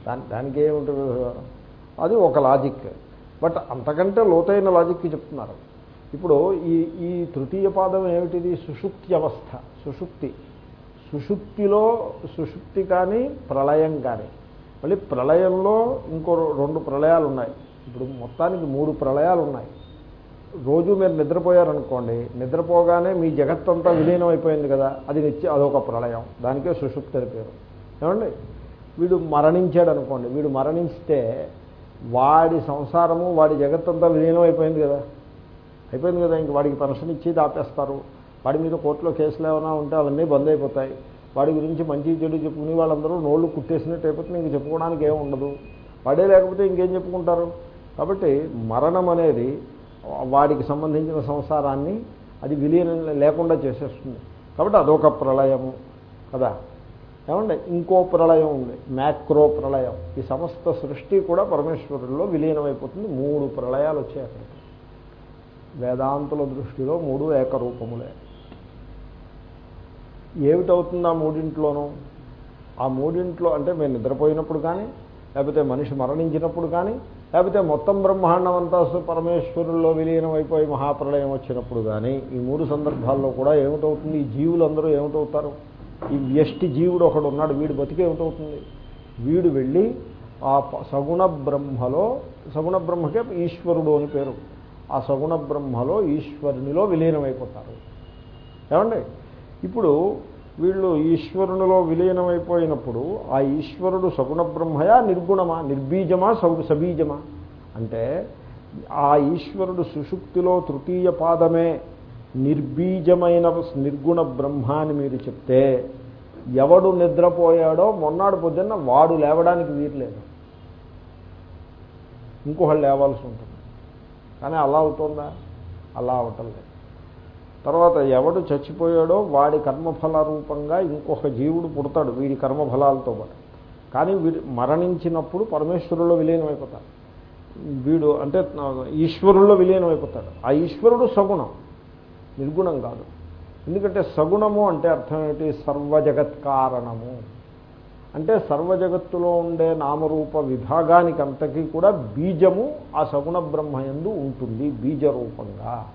దాని దానికి ఏముంటుంది అది ఒక లాజిక్ బట్ అంతకంటే లోతైన లాజిక్కి చెప్తున్నారు. ఇప్పుడు ఈ ఈ తృతీయ పాదం ఏమిటిది? సుషుప్తి అవస్థ సుషుప్తి. సుషుప్తిలో సుషుప్తి కానీ ప్రళయం కానీ. మళ్ళీ ప్రళయంలో ఇంకో రెండు ప్రళయాలు ఉన్నాయి ఇప్పుడు మొత్తానికి మూడు ప్రళయాలు ఉన్నాయి రోజు మీరు నిద్రపోయారనుకోండి నిద్రపోగానే మీ జగత్తంతా విలీనం అయిపోయింది కదా అది నిత్య అదొక ప్రళయం. దానికే సుషుప్తి అని పేరు. ఏమండి? వీడు మరణించాడు అనుకోండి వీడు మరణిస్తే వాడి సంసారము వాడి జగత్తంతా విలీనం అయిపోయింది కదా. అయిపోయింది కదా ఇంక వాడికి పెన్షన్ ఇచ్చి దాపేస్తారు. వాడి మీద కోర్టులో కేసులు ఏమైనా ఉంటే అవన్నీ బంద్ అయిపోతాయి. వాడి గురించి మంచి చెడు చెప్పుకుని వాళ్ళందరూ నోళ్ళు కుట్టేసినట్టు అయిపోతే ఇంక చెప్పుకోవడానికి ఏమి ఉండదు. వాడే లేకపోతే ఇంకేం చెప్పుకుంటారు? కాబట్టి మరణం అనేది వాడికి సంబంధించిన సంసారాన్ని అది విలీనం లేకుండా చేసేస్తుంది. కాబట్టి అదొక ప్రళయము కదా. ఏమండి? ఇంకో ప్రళయం ఉంది. మ్యాక్రో ప్రళయం. ఈ సమస్త సృష్టి కూడా పరమేశ్వరుల్లో విలీనమైపోతుంది. మూడు ప్రళయాలు వచ్చాయి అక్కడికి. వేదాంతుల దృష్టిలో మూడు ఏకరూపములే. ఏమిటవుతుంది ఆ మూడింట్లోనూ? ఆ మూడింట్లో అంటే మేము నిద్రపోయినప్పుడు కానీ లేకపోతే మనిషి మరణించినప్పుడు కానీ లేకపోతే మొత్తం బ్రహ్మాండం అంతా పరమేశ్వరుల్లో విలీనం అయిపోయి మహాప్రళయం వచ్చినప్పుడు కానీ ఈ మూడు సందర్భాల్లో కూడా ఏమిటవుతుంది? ఈ జీవులందరూ ఏమిటవుతారు? ఈ వ్యష్టి జీవుడు ఒకడు ఉన్నాడు వీడు బతికి ఏమిటవుతుంది? వీడు వెళ్ళి ఆ సగుణ బ్రహ్మలో సగుణ బ్రహ్మకే ఈశ్వరుడు అని పేరు. ఆ సగుణ బ్రహ్మలో ఈశ్వరునిలో విలీనమైపోతారు. ఏమండి? ఇప్పుడు వీళ్ళు ఈశ్వరునిలో విలీనమైపోయినప్పుడు ఆ ఈశ్వరుడు సగుణ బ్రహ్మయా నిర్గుణమా నిర్బీజమా సగు సబీజమా? అంటే ఆ ఈశ్వరుడు సుషుప్తిలో తృతీయ పాదమే నిర్బీజమైన నిర్గుణ బ్రహ్మ అని మీరు చెప్తే ఎవడు నిద్రపోయాడో మొన్నాడు పొద్దున్న వాడు లేవడానికి వీరలేదు ఇంకొకళ్ళు లేవాల్సి ఉంటుంది. కానీ అలా అవుతుందా? అలా అవటం లేదు. తర్వాత ఎవడు చచ్చిపోయాడో వాడి కర్మఫల రూపంగా ఇంకొక జీవుడు పుడతాడు వీడి కర్మఫలాలతో పాటు. కానీ వీడు మరణించినప్పుడు పరమేశ్వరుల్లో విలీనమైపోతాడు. వీడు అంటే ఈశ్వరుల్లో విలీనమైపోతాడు. ఆ ఈశ్వరుడు సగుణం నిర్గుణం కాదు. ఎందుకంటే సగుణము అంటే అర్థం ఏమిటి? సర్వజగత్ కారణము. అంటే సర్వజగత్తులో ఉండే నామరూప విభాగానికి అంతకీ కూడా బీజము ఆ సగుణ బ్రహ్మయందు ఉంటుంది బీజరూపంగా.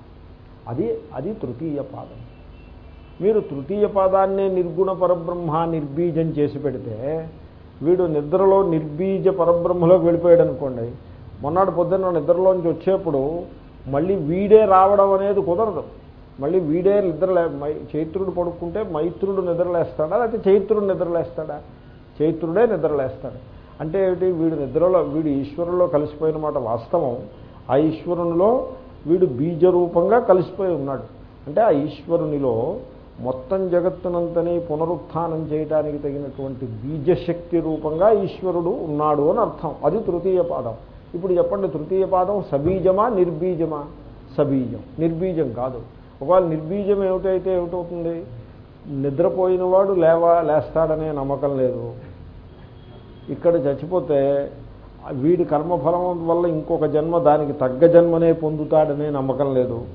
అది అది తృతీయ పాదం. మీరు తృతీయ పాదాన్ని నిర్గుణ పరబ్రహ్మ నిర్బీజం చేసి పెడితే వీడు నిద్రలో నిర్బీజ పరబ్రహ్మలోకి వెళ్ళిపోయాడు అనుకోండి మొన్నటి పొద్దున్న నిద్రలోంచి వచ్చేప్పుడు మళ్ళీ వీడే రావడం అనేది కుదరదు. మళ్ళీ వీడే నిద్రలే చైత్రుడు పడుకుంటే మైత్రుడు నిద్రలేస్తాడా? లేకపోతే చైత్రుడు నిద్రలేస్తాడా? చైత్రుడే నిద్రలేస్తాడు. అంటే ఏమిటి? వీడు నిద్రలో వీడు ఈశ్వరులో కలిసిపోయిన మాట వాస్తవం. ఆ ఈశ్వరునిలో వీడు బీజరూపంగా కలిసిపోయి ఉన్నాడు. అంటే ఆ ఈశ్వరునిలో మొత్తం జగత్తునంతని పునరుత్నం చేయడానికి తగినటువంటి బీజశక్తి రూపంగా ఈశ్వరుడు ఉన్నాడు అని అర్థం. అది తృతీయ పాదం. ఇప్పుడు చెప్పండి తృతీయ పాదం సబీజమా నిర్బీజమా? సబీజం. నిర్బీజం కాదు. ఒకవేళ నిర్బీజం ఏమిటైతే ఏమిటవుతుంది? నిద్రపోయిన వాడు లేవా లేస్తాడనే నమ్మకం లేదు. ఇక్కడ చచ్చిపోతే వీడి కర్మఫలం వల్ల ఇంకొక జన్మ దానికి తగ్గ జన్మనే పొందుతాడనే నమ్మకం లేదు.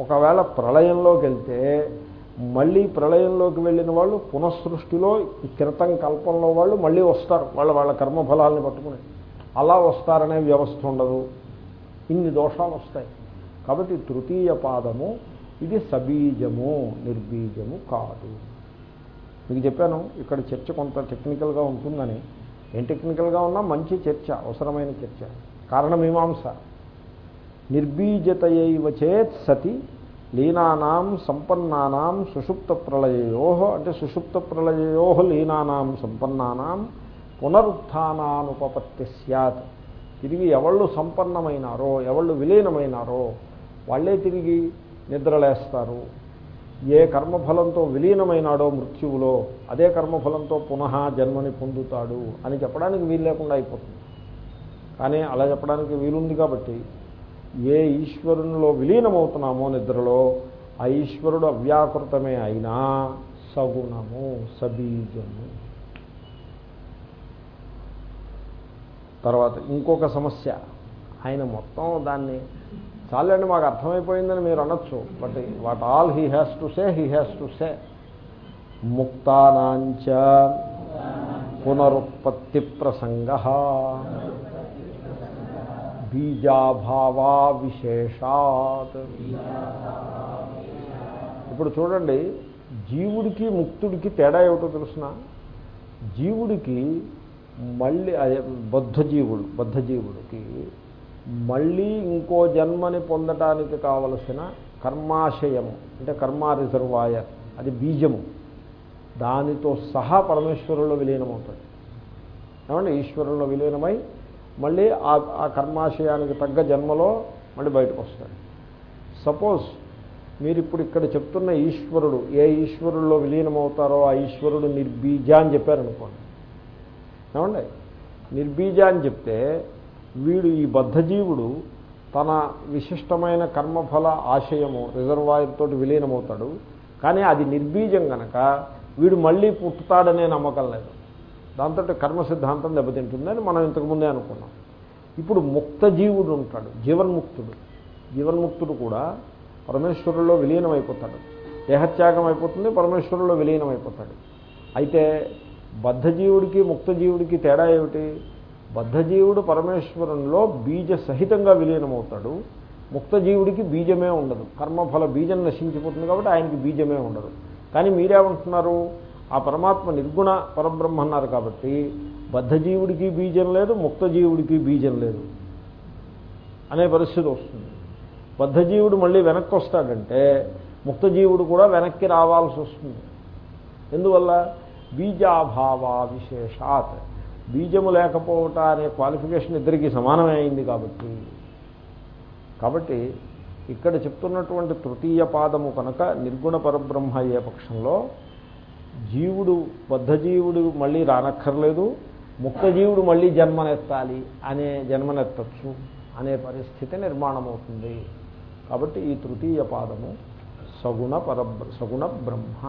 ఒకవేళ ప్రళయంలోకి వెళ్తే మళ్ళీ ప్రళయంలోకి వెళ్ళిన వాళ్ళు పునఃసృష్టిలో క్రితం కల్పంలో వాళ్ళు మళ్ళీ వస్తారు. వాళ్ళ వాళ్ళ కర్మఫలాలని పట్టుకుని. అలా వస్తారనే వ్యవస్థ ఉండదు. ఇన్ని దోషాలు వస్తాయి. కాబట్టి తృతీయ పాదము ఇది సబీజము నిర్బీజము కాదు. మీకు చెప్పాను ఇక్కడ చర్చ కొంత టెక్నికల్గా ఉంటుందని. ఏం టెక్నికల్గా ఉన్నా మంచి చర్చ అవసరమైన చర్చ. కారణమీమాంస. నిర్బీజతయైవ చేత్ సతి లీనానాం సంపన్నానాం సుషుప్త ప్రళయయో. అంటే సుషుప్త ప్రళయయో లీనానాం సంపన్నానాం పునరుత్నానుపపత్తి సత్ తిరిగి ఎవళ్ళు సంపన్నమైనారో ఎవళ్ళు విలీనమైనారో వాళ్ళే తిరిగి నిద్రలేస్తారు. ఏ కర్మఫలంతో విలీనమైనాడో మృత్యువులో అదే కర్మఫలంతో పునః జన్మని పొందుతాడు అని చెప్పడానికి వీలు లేకుండా అయిపోతుంది. కానీ అలా చెప్పడానికి వీలుంది కాబట్టి ఏ ఈశ్వరునిలో విలీనమవుతున్నామో నిద్రలో ఆ ఈశ్వరుడు అవ్యాకృతమే అయినా సగుణము సబీజము. తర్వాత ఇంకొక సమస్య. ఆయన మొత్తం దాన్ని చాలండి మాకు అర్థమైపోయిందని మీరు అనొచ్చు. But what all he has to say he has to say. ముక్తానాంచ పునరుత్పత్తి ప్రసంగ. బీజాభావా విశేషాత్ ఇప్పుడు చూడండి జీవుడికి ముక్తుడికి తేడా ఏమిటో తెలుసిన? జీవుడికి మళ్ళీ అదే బద్ధజీవుడు బద్ధజీవుడికి మళ్ళీ ఇంకో జన్మని పొందటానికి కావలసిన కర్మాశయము అంటే కర్మా రిజర్వాయర్ అది బీజము. దానితో సహా పరమేశ్వరుల్లో విలీనమవుతాడు. ఏమంటే ఈశ్వరుల్లో విలీనమై మళ్ళీ ఆ ఆ కర్మాశయానికి తగ్గ జన్మలో మళ్ళీ బయటకు వస్తాడు. సపోజ్ మీరు ఇప్పుడు ఇక్కడ చెప్తున్న ఈశ్వరుడు ఏ ఈశ్వరుల్లో విలీనమవుతారో ఆ ఈశ్వరుడు నిర్బీజ అని చెప్పారనుకోండి. ఏమండి? నిర్బీజ అని చెప్తే వీడు ఈ బద్ధజీవుడు తన విశిష్టమైన కర్మఫల ఆశయము రిజర్వాయర్ తోటి విలీనమవుతాడు. కానీ అది నిర్బీజం గనక వీడు మళ్ళీ పుట్టుతాడనే నమ్మకం లేదు. దాంతో కర్మ సిద్ధాంతం దెబ్బతింటుందని మనం ఇంతకుముందే అనుకున్నాం. ఇప్పుడు ముక్త జీవుడు ఉంటాడు జీవన్ముక్తుడు. జీవన్ముక్తుడు కూడా పరమేశ్వరుల్లో విలీనం అయిపోతాడు దేహత్యాగం అయిపోతుంది పరమేశ్వరుల్లో విలీనం అయిపోతాడు అయితే బద్ధజీవుడికి ముక్తజీవుడికి తేడా ఏమిటి? బద్ధజీవుడు పరమేశ్వరంలో బీజ సహితంగా విలీనమవుతాడు. ముక్తజీవుడికి బీజమే ఉండదు. కర్మఫల బీజం నశించిపోతుంది కాబట్టి ఆయనకి బీజమే ఉండదు. కానీ మీరేమంటున్నారు? ఆ పరమాత్మ నిర్గుణ పరబ్రహ్మ అన్నారు కాబట్టి బద్ధజీవుడికి బీజం లేదు ముక్తజీవుడికి బీజం లేదు అనే పరిస్థితి వస్తుంది. బద్ధజీవుడు మళ్ళీ వెనక్కి వస్తాడంటే ముక్తజీవుడు కూడా వెనక్కి రావాల్సి వస్తుంది. ఎందువల్ల? బీజాభావ విశేషాత్ బీజము లేకపోవట అనే క్వాలిఫికేషన్ ఇద్దరికీ సమానమే అయింది కాబట్టి. కాబట్టి ఇక్కడ చెప్తున్నటువంటి తృతీయ పాదము కనుక నిర్గుణ పరబ్రహ్మ అయ్యే పక్షంలో జీవుడు బద్ధజీవుడు మళ్ళీ రానక్కర్లేదు. ముక్తజీవుడు మళ్ళీ జన్మనెత్తాలి అనే జన్మనెత్తచ్చు అనే పరిస్థితి నిర్మాణం అవుతుంది కాబట్టి ఈ తృతీయ పాదము సగుణ పరబ్ర సగుణ బ్రహ్మ.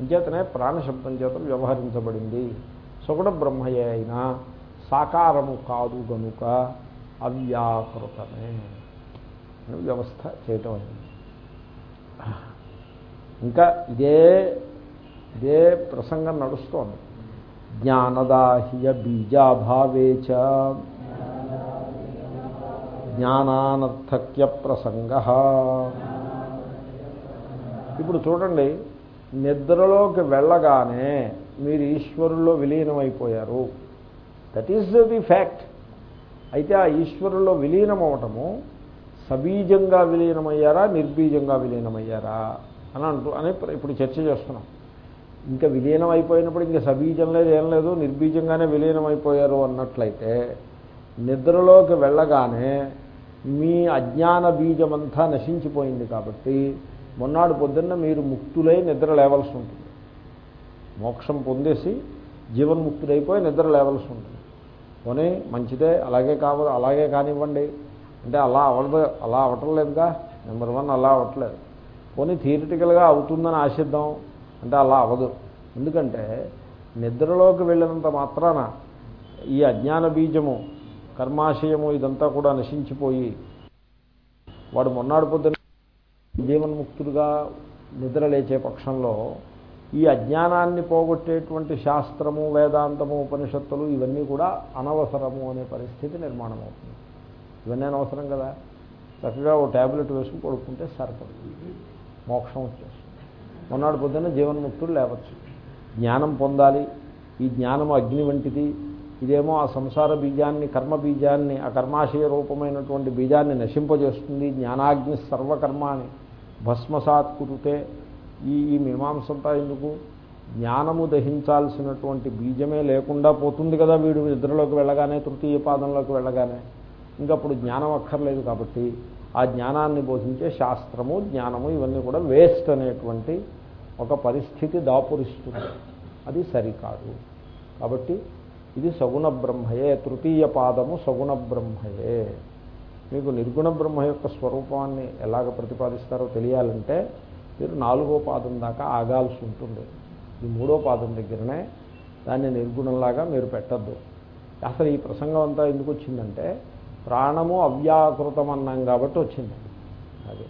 అంచేతనే ప్రాణశబ్దం చేత వ్యవహరించబడింది. సగుణ బ్రహ్మయే అయినా సాకారము కాదు గనుక అవ్యాకృతమే వ్యవస్థ చేయటం అయింది. ఇంకా ఇదే ఇదే ప్రసంగం నడుస్తోంది. జ్ఞానదాహ్య బీజాభావేచ జ్ఞానానర్థక్య ప్రసంగ. ఇప్పుడు చూడండి నిద్రలోకి వెళ్ళగానే మీరు ఈశ్వరుల్లో విలీనమైపోయారు. దట్ ఈస్ ది ఫ్యాక్ట్ అయితే ఆ ఈశ్వరుల్లో విలీనమవటము సబీజంగా విలీనమయ్యారా నిర్బీజంగా విలీనమయ్యారా అని అంటూ అని ఇప్పుడు చర్చ చేస్తున్నాం. ఇంకా విలీనం అయిపోయినప్పుడు ఇంకా సబీజం లేదు ఏం లేదు నిర్బీజంగానే విలీనం అయిపోయారు అన్నట్లయితే నిద్రలోకి వెళ్ళగానే మీ అజ్ఞాన బీజమంతా నశించిపోయింది కాబట్టి మొన్నాడు పొద్దున్న మీరు ముక్తులై నిద్ర లేవలసి ఉంటుంది మోక్షం పొందేసి జీవన్ముక్తుడైపోయి నిద్ర లేవలసి ఉంటుంది. పోనీ మంచిదే అలాగే కావ అలాగే కానివ్వండి. అంటే అలా అవడదు అలా అవటం లేదుగా. నెంబర్ వన్ అలా అవ్వట్లేదు పోనీ థియరిటికల్గా అవుతుందని ఆశిద్దాం. అంటే అలా అవ్వదు ఎందుకంటే నిద్రలోకి వెళ్ళినంత మాత్రాన ఈ అజ్ఞాన బీజము కర్మాశయము ఇదంతా కూడా నశించిపోయి వాడు మొన్నాడు పొద్దున జీవన్ముక్తుడుగా నిద్ర లేచే పక్షంలో ఈ అజ్ఞానాన్ని పోగొట్టేటువంటి శాస్త్రము వేదాంతము ఉపనిషత్తులు ఇవన్నీ కూడా అనవసరము అనే పరిస్థితి నిర్మాణం అవుతుంది ఇవన్నీ అనవసరం కదా? చక్కగా ఓ ట్యాబ్లెట్ వేసుకుని పడుకుంటే సరిపడు మోక్షం వచ్చేస్తుంది. మొన్నటి పొద్దున్న జీవన్ముక్తుడు లేవచ్చు. జ్ఞానం పొందాలి. ఈ జ్ఞానం అగ్ని వంటిది. ఇదేమో ఆ సంసార బీజాన్ని కర్మ బీజాన్ని ఆ కర్మాశయ రూపమైనటువంటి బీజాన్ని నశింపజేస్తుంది. జ్ఞానాగ్ని సర్వకర్మాని భస్మసాత్ ఈ ఈ మీమాంసంతా ఎందుకు జ్ఞానము దహించాల్సినటువంటి బీజమే లేకుండా పోతుంది కదా వీడు నిద్రలోకి వెళ్ళగానే తృతీయ పాదంలోకి వెళ్ళగానే. ఇంకప్పుడు జ్ఞానం అక్కర్లేదు కాబట్టి ఆ జ్ఞానాన్ని బోధించే శాస్త్రము జ్ఞానము ఇవన్నీ కూడా వేస్ట్ అనేటువంటి ఒక పరిస్థితి దాపురిస్తుంది. అది సరికాదు. కాబట్టి ఇది సగుణ బ్రహ్మయే తృతీయ పాదము సగుణ బ్రహ్మయే. మీకు నిర్గుణ బ్రహ్మ యొక్క స్వరూపాన్ని ఎలాగ ప్రతిపాదిస్తారో తెలియాలంటే మీరు నాలుగో పాదం దాకా ఆగాల్సి ఉంటుంది. ఈ మూడో పాదం దగ్గరనే దాన్ని నిర్గుణంలాగా మీరు పెట్టద్దు. అసలు ఈ ప్రసంగం అంతా ఎందుకు వచ్చిందంటే ప్రాణము అవ్యాకృతం అన్నాం కాబట్టి వచ్చింది. అది.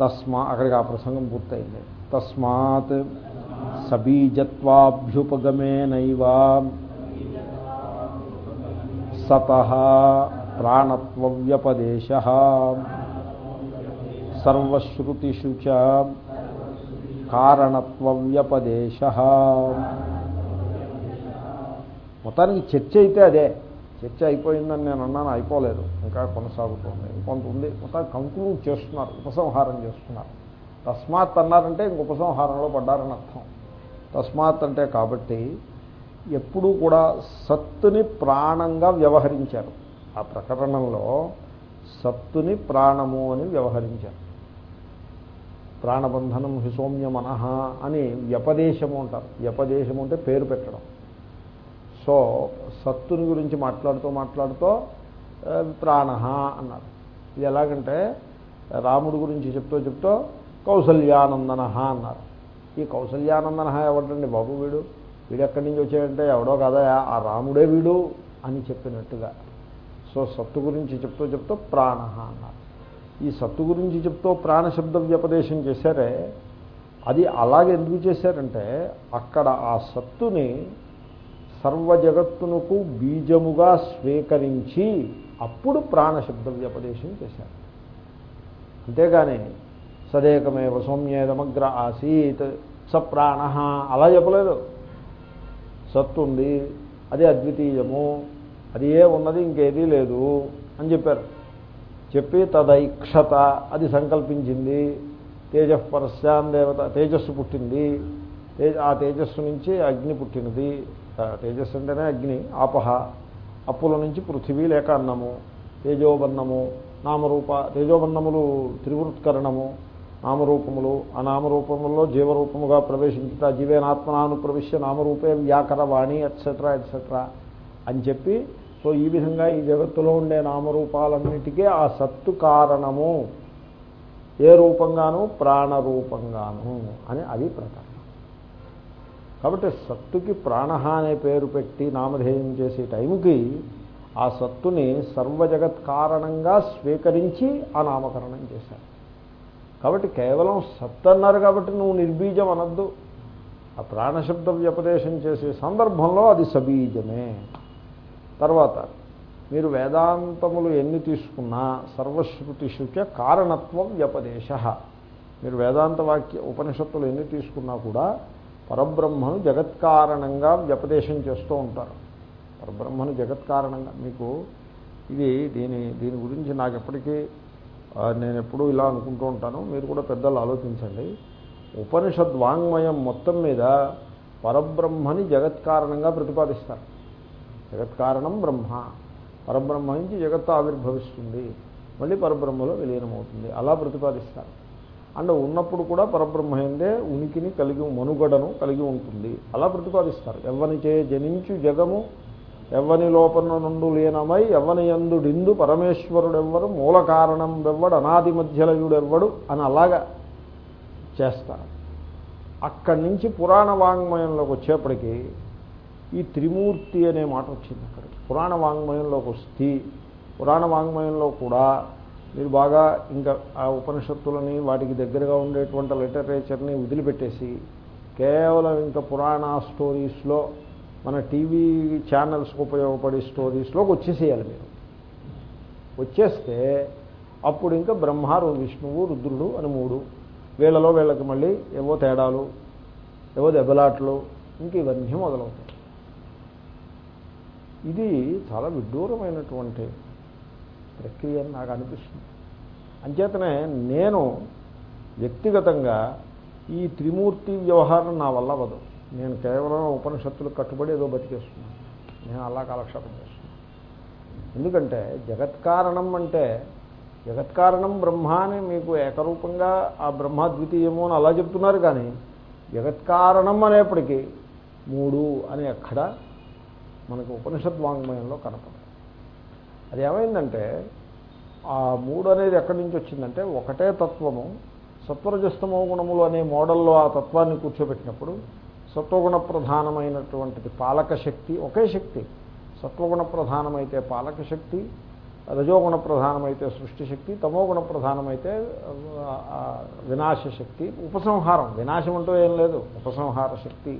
తస్మా అక్కడికి ఆ ప్రసంగం పూర్తయింది. తస్మాత్ సబీజత్వాభ్యుపగమేనైవ సత ప్రాణత్వవ్యపదేశ సర్వశ్రుతిషు చ కారణత్వవ్యపదేశ. మొత్తానికి చర్చ అయితే అదే. చర్చ అయిపోయిందని నేను అన్నాను అయిపోలేదు. ఇంకా కొనసాగుతుంది. కొంత ఉంది. మొత్తం కంక్లూడ్ చేస్తున్నారు. ఉపసంహారం చేస్తున్నారు. తస్మాత్ అన్నారంటే ఇంక ఉపసంహారంలో పడ్డారని అర్థం. తస్మాత్ అంటే కాబట్టి ఎప్పుడూ కూడా సత్తుని ప్రాణంగా వ్యవహరించారు. ఆ ప్రకరణంలో సత్తుని ప్రాణము అని వ్యవహరించారు. ప్రాణబంధనం హిసోమ్య మనహ అని వ్యపదేశము అంటారు. వ్యపదేశము అంటే పేరు పెట్టడం. సో సత్తుని గురించి మాట్లాడుతూ మాట్లాడుతూ ప్రాణ అన్నారు. ఇది ఎలాగంటే రాముడి గురించి చెప్తూ చెప్తూ కౌసల్యానందన అన్నారు. ఈ కౌసల్యానందన ఎవడండి బాబు వీడు? వీడు ఎక్కడి నుంచి వచ్చాడంటే ఎవడో కదా ఆ రాముడే వీడు అని చెప్పినట్టుగా. సో సత్తు గురించి చెప్తూ చెప్తూ ప్రాణ అన్నారు. ఈ సత్తు గురించి చెప్తూ ప్రాణశబ్ద వ్యపదేశం చేశారే అది అలాగే ఎందుకు చేశారంటే అక్కడ ఆ సత్తుని సర్వ జగత్తునకు బీజముగా స్వీకరించి అప్పుడు ప్రాణశబ్ద వ్యపదేశం చేశారు. అంతేగాని సదేకమేవ సౌమ్యేదమగ్ర ఆసీత్ స ప్రాణ అలా చెప్పలేదు. సత్తు ఉంది అది అద్వితీయము అది ఏ ఉన్నది ఇంకేదీ లేదు అని చెప్పారు. చెప్పి తదైక్షత అది సంకల్పించింది. తేజపరశాన్ దేవత తేజస్సు పుట్టింది. ఆ తేజస్సు నుంచి అగ్ని పుట్టినది. తేజస్సు అంటేనే అగ్ని ఆపహ అప్పుల నుంచి పృథివీ లేక అన్నము తేజోబన్నము నామరూప తేజోబన్నములు త్రివృత్కరణము నామరూపములు ఆ నామరూపముల్లో జీవరూపముగా ప్రవేశించుట జీవేనాత్మనాను ప్రవిశ్య నామరూపే వ్యాకరవాణి ఎట్సెట్రా ఎట్సెట్రా అని చెప్పి సో ఈ విధంగా ఈ జగత్తులో ఉండే నామరూపాలన్నిటికీ ఆ సత్తు కారణము. ఏ రూపంగాను? ప్రాణరూపంగాను అని అది ప్రకటన. కాబట్టి సత్తుకి ప్రాణ అనే పేరు పెట్టి నామధేయం చేసే టైంకి ఆ సత్తుని సర్వజగత్ కారణంగా స్వీకరించి ఆ నామకరణం చేశారు. కాబట్టి కేవలం సత్ అన్నారు కాబట్టి నువ్వు నిర్బీజం అనద్దు. ఆ ప్రాణశబ్ద వ్యపదేశం చేసే సందర్భంలో అది సబీజమే. తర్వాత మీరు వేదాంతములు ఎన్ని తీసుకున్నా సర్వశ్రుతిషుచ కారణత్వం వ్యపదేశ. మీరు వేదాంత వాక్య ఉపనిషత్తులు ఎన్ని తీసుకున్నా కూడా పరబ్రహ్మను జగత్కారణంగా వ్యపదేశం చేస్తూ ఉంటారు. పరబ్రహ్మను జగత్కారణంగా మీకు ఇది దీని దీని గురించి నాకు ఎప్పటికీ నేను ఎప్పుడూ ఇలా అనుకుంటూ ఉంటాను. మీరు కూడా పెద్దలు ఆలోచించండి. ఉపనిషద్వాంగ్మయం మొత్తం మీద పరబ్రహ్మని జగత్కారణంగా ప్రతిపాదిస్తారు. జగత్కారణం బ్రహ్మ. పరబ్రహ్మ నుంచి జగత్తు ఆవిర్భవిస్తుంది. మళ్ళీ పరబ్రహ్మలో విలీనమవుతుంది. అలా ప్రతిపాదిస్తారు. అండ్ ఉన్నప్పుడు కూడా పరబ్రహ్మయందే ఉనికిని కలిగి మనుగడను కలిగి ఉంటుంది. అలా ప్రతిపాదిస్తారు. ఎవ్వని చే జనించు జగము ఎవ్వని లోపల నుండు లీనమై ఎవ్వని ఎందుడిందు పరమేశ్వరుడెవ్వరు మూల కారణం వెవ్వడు అనాది మధ్యలయుడెవ్వడు అని అలాగా చేస్తారు. అక్కడి నుంచి పురాణ వాంగ్మయంలోకి వచ్చేప్పటికీ ఈ త్రిమూర్తి అనే మాట వచ్చింది అక్కడ పురాణ వాంగ్మయంలోకి వస్తే పురాణ వాంగ్మయంలో కూడా మీరు బాగా ఇంకా ఆ ఉపనిషత్తులని వాటికి దగ్గరగా ఉండేటువంటి లిటరేచర్ని వదిలిపెట్టేసి కేవలం ఇంకా పురాణ స్టోరీస్లో మన టీవీ ఛానల్స్కి ఉపయోగపడే స్టోరీస్లోకి వచ్చేసేయాలి మీరు. వచ్చేస్తే అప్పుడు ఇంకా బ్రహ్మారు విష్ణువు రుద్రుడు అని మూడు. వీళ్ళలో వీళ్ళకి మళ్ళీ ఏవో తేడాలు ఏవో దెబ్బలాట్లు ఇంక ఇవన్నీ మొదలవుతాయి. ఇది చాలా విడ్డూరమైనటువంటి ప్రక్రియ అని నాకు అనిపిస్తుంది. అంచేతనే నేను వ్యక్తిగతంగా ఈ త్రిమూర్తి వ్యవహారం నా వల్ల అవ్వదు. నేను కేవలం ఉపనిషత్తులకు కట్టుబడి ఏదో బతికేస్తున్నాను. నేను అలా కాలక్షేపం చేస్తున్నాను. ఎందుకంటే జగత్కారణం అంటే జగత్కారణం బ్రహ్మ అని మీకు ఏకరూపంగా ఆ బ్రహ్మ ద్వితీయము అని అలా చెప్తున్నారు కానీ జగత్కారణం అనేప్పటికీ మూడు అని అక్కడ మనకు ఉపనిషద్వాంగ్మయంలో కనపడదు. అది ఏమైందంటే ఆ మూడు అనేది ఎక్కడి నుంచి వచ్చిందంటే ఒకటే తత్వము సత్వరజస్తమో గుణములు అనే మోడల్లో ఆ తత్వాన్ని కూర్చోబెట్టినప్పుడు సత్వగుణ ప్రధానమైనటువంటిది పాలక శక్తి ఒకే శక్తి. సత్వగుణ ప్రధానమైతే పాలక శక్తి రజోగుణ ప్రధానమైతే సృష్టి శక్తి తమోగుణ ప్రధానమైతే వినాశ శక్తి ఉపసంహారం. వినాశం అంటూ ఏం లేదు ఉపసంహార శక్తి.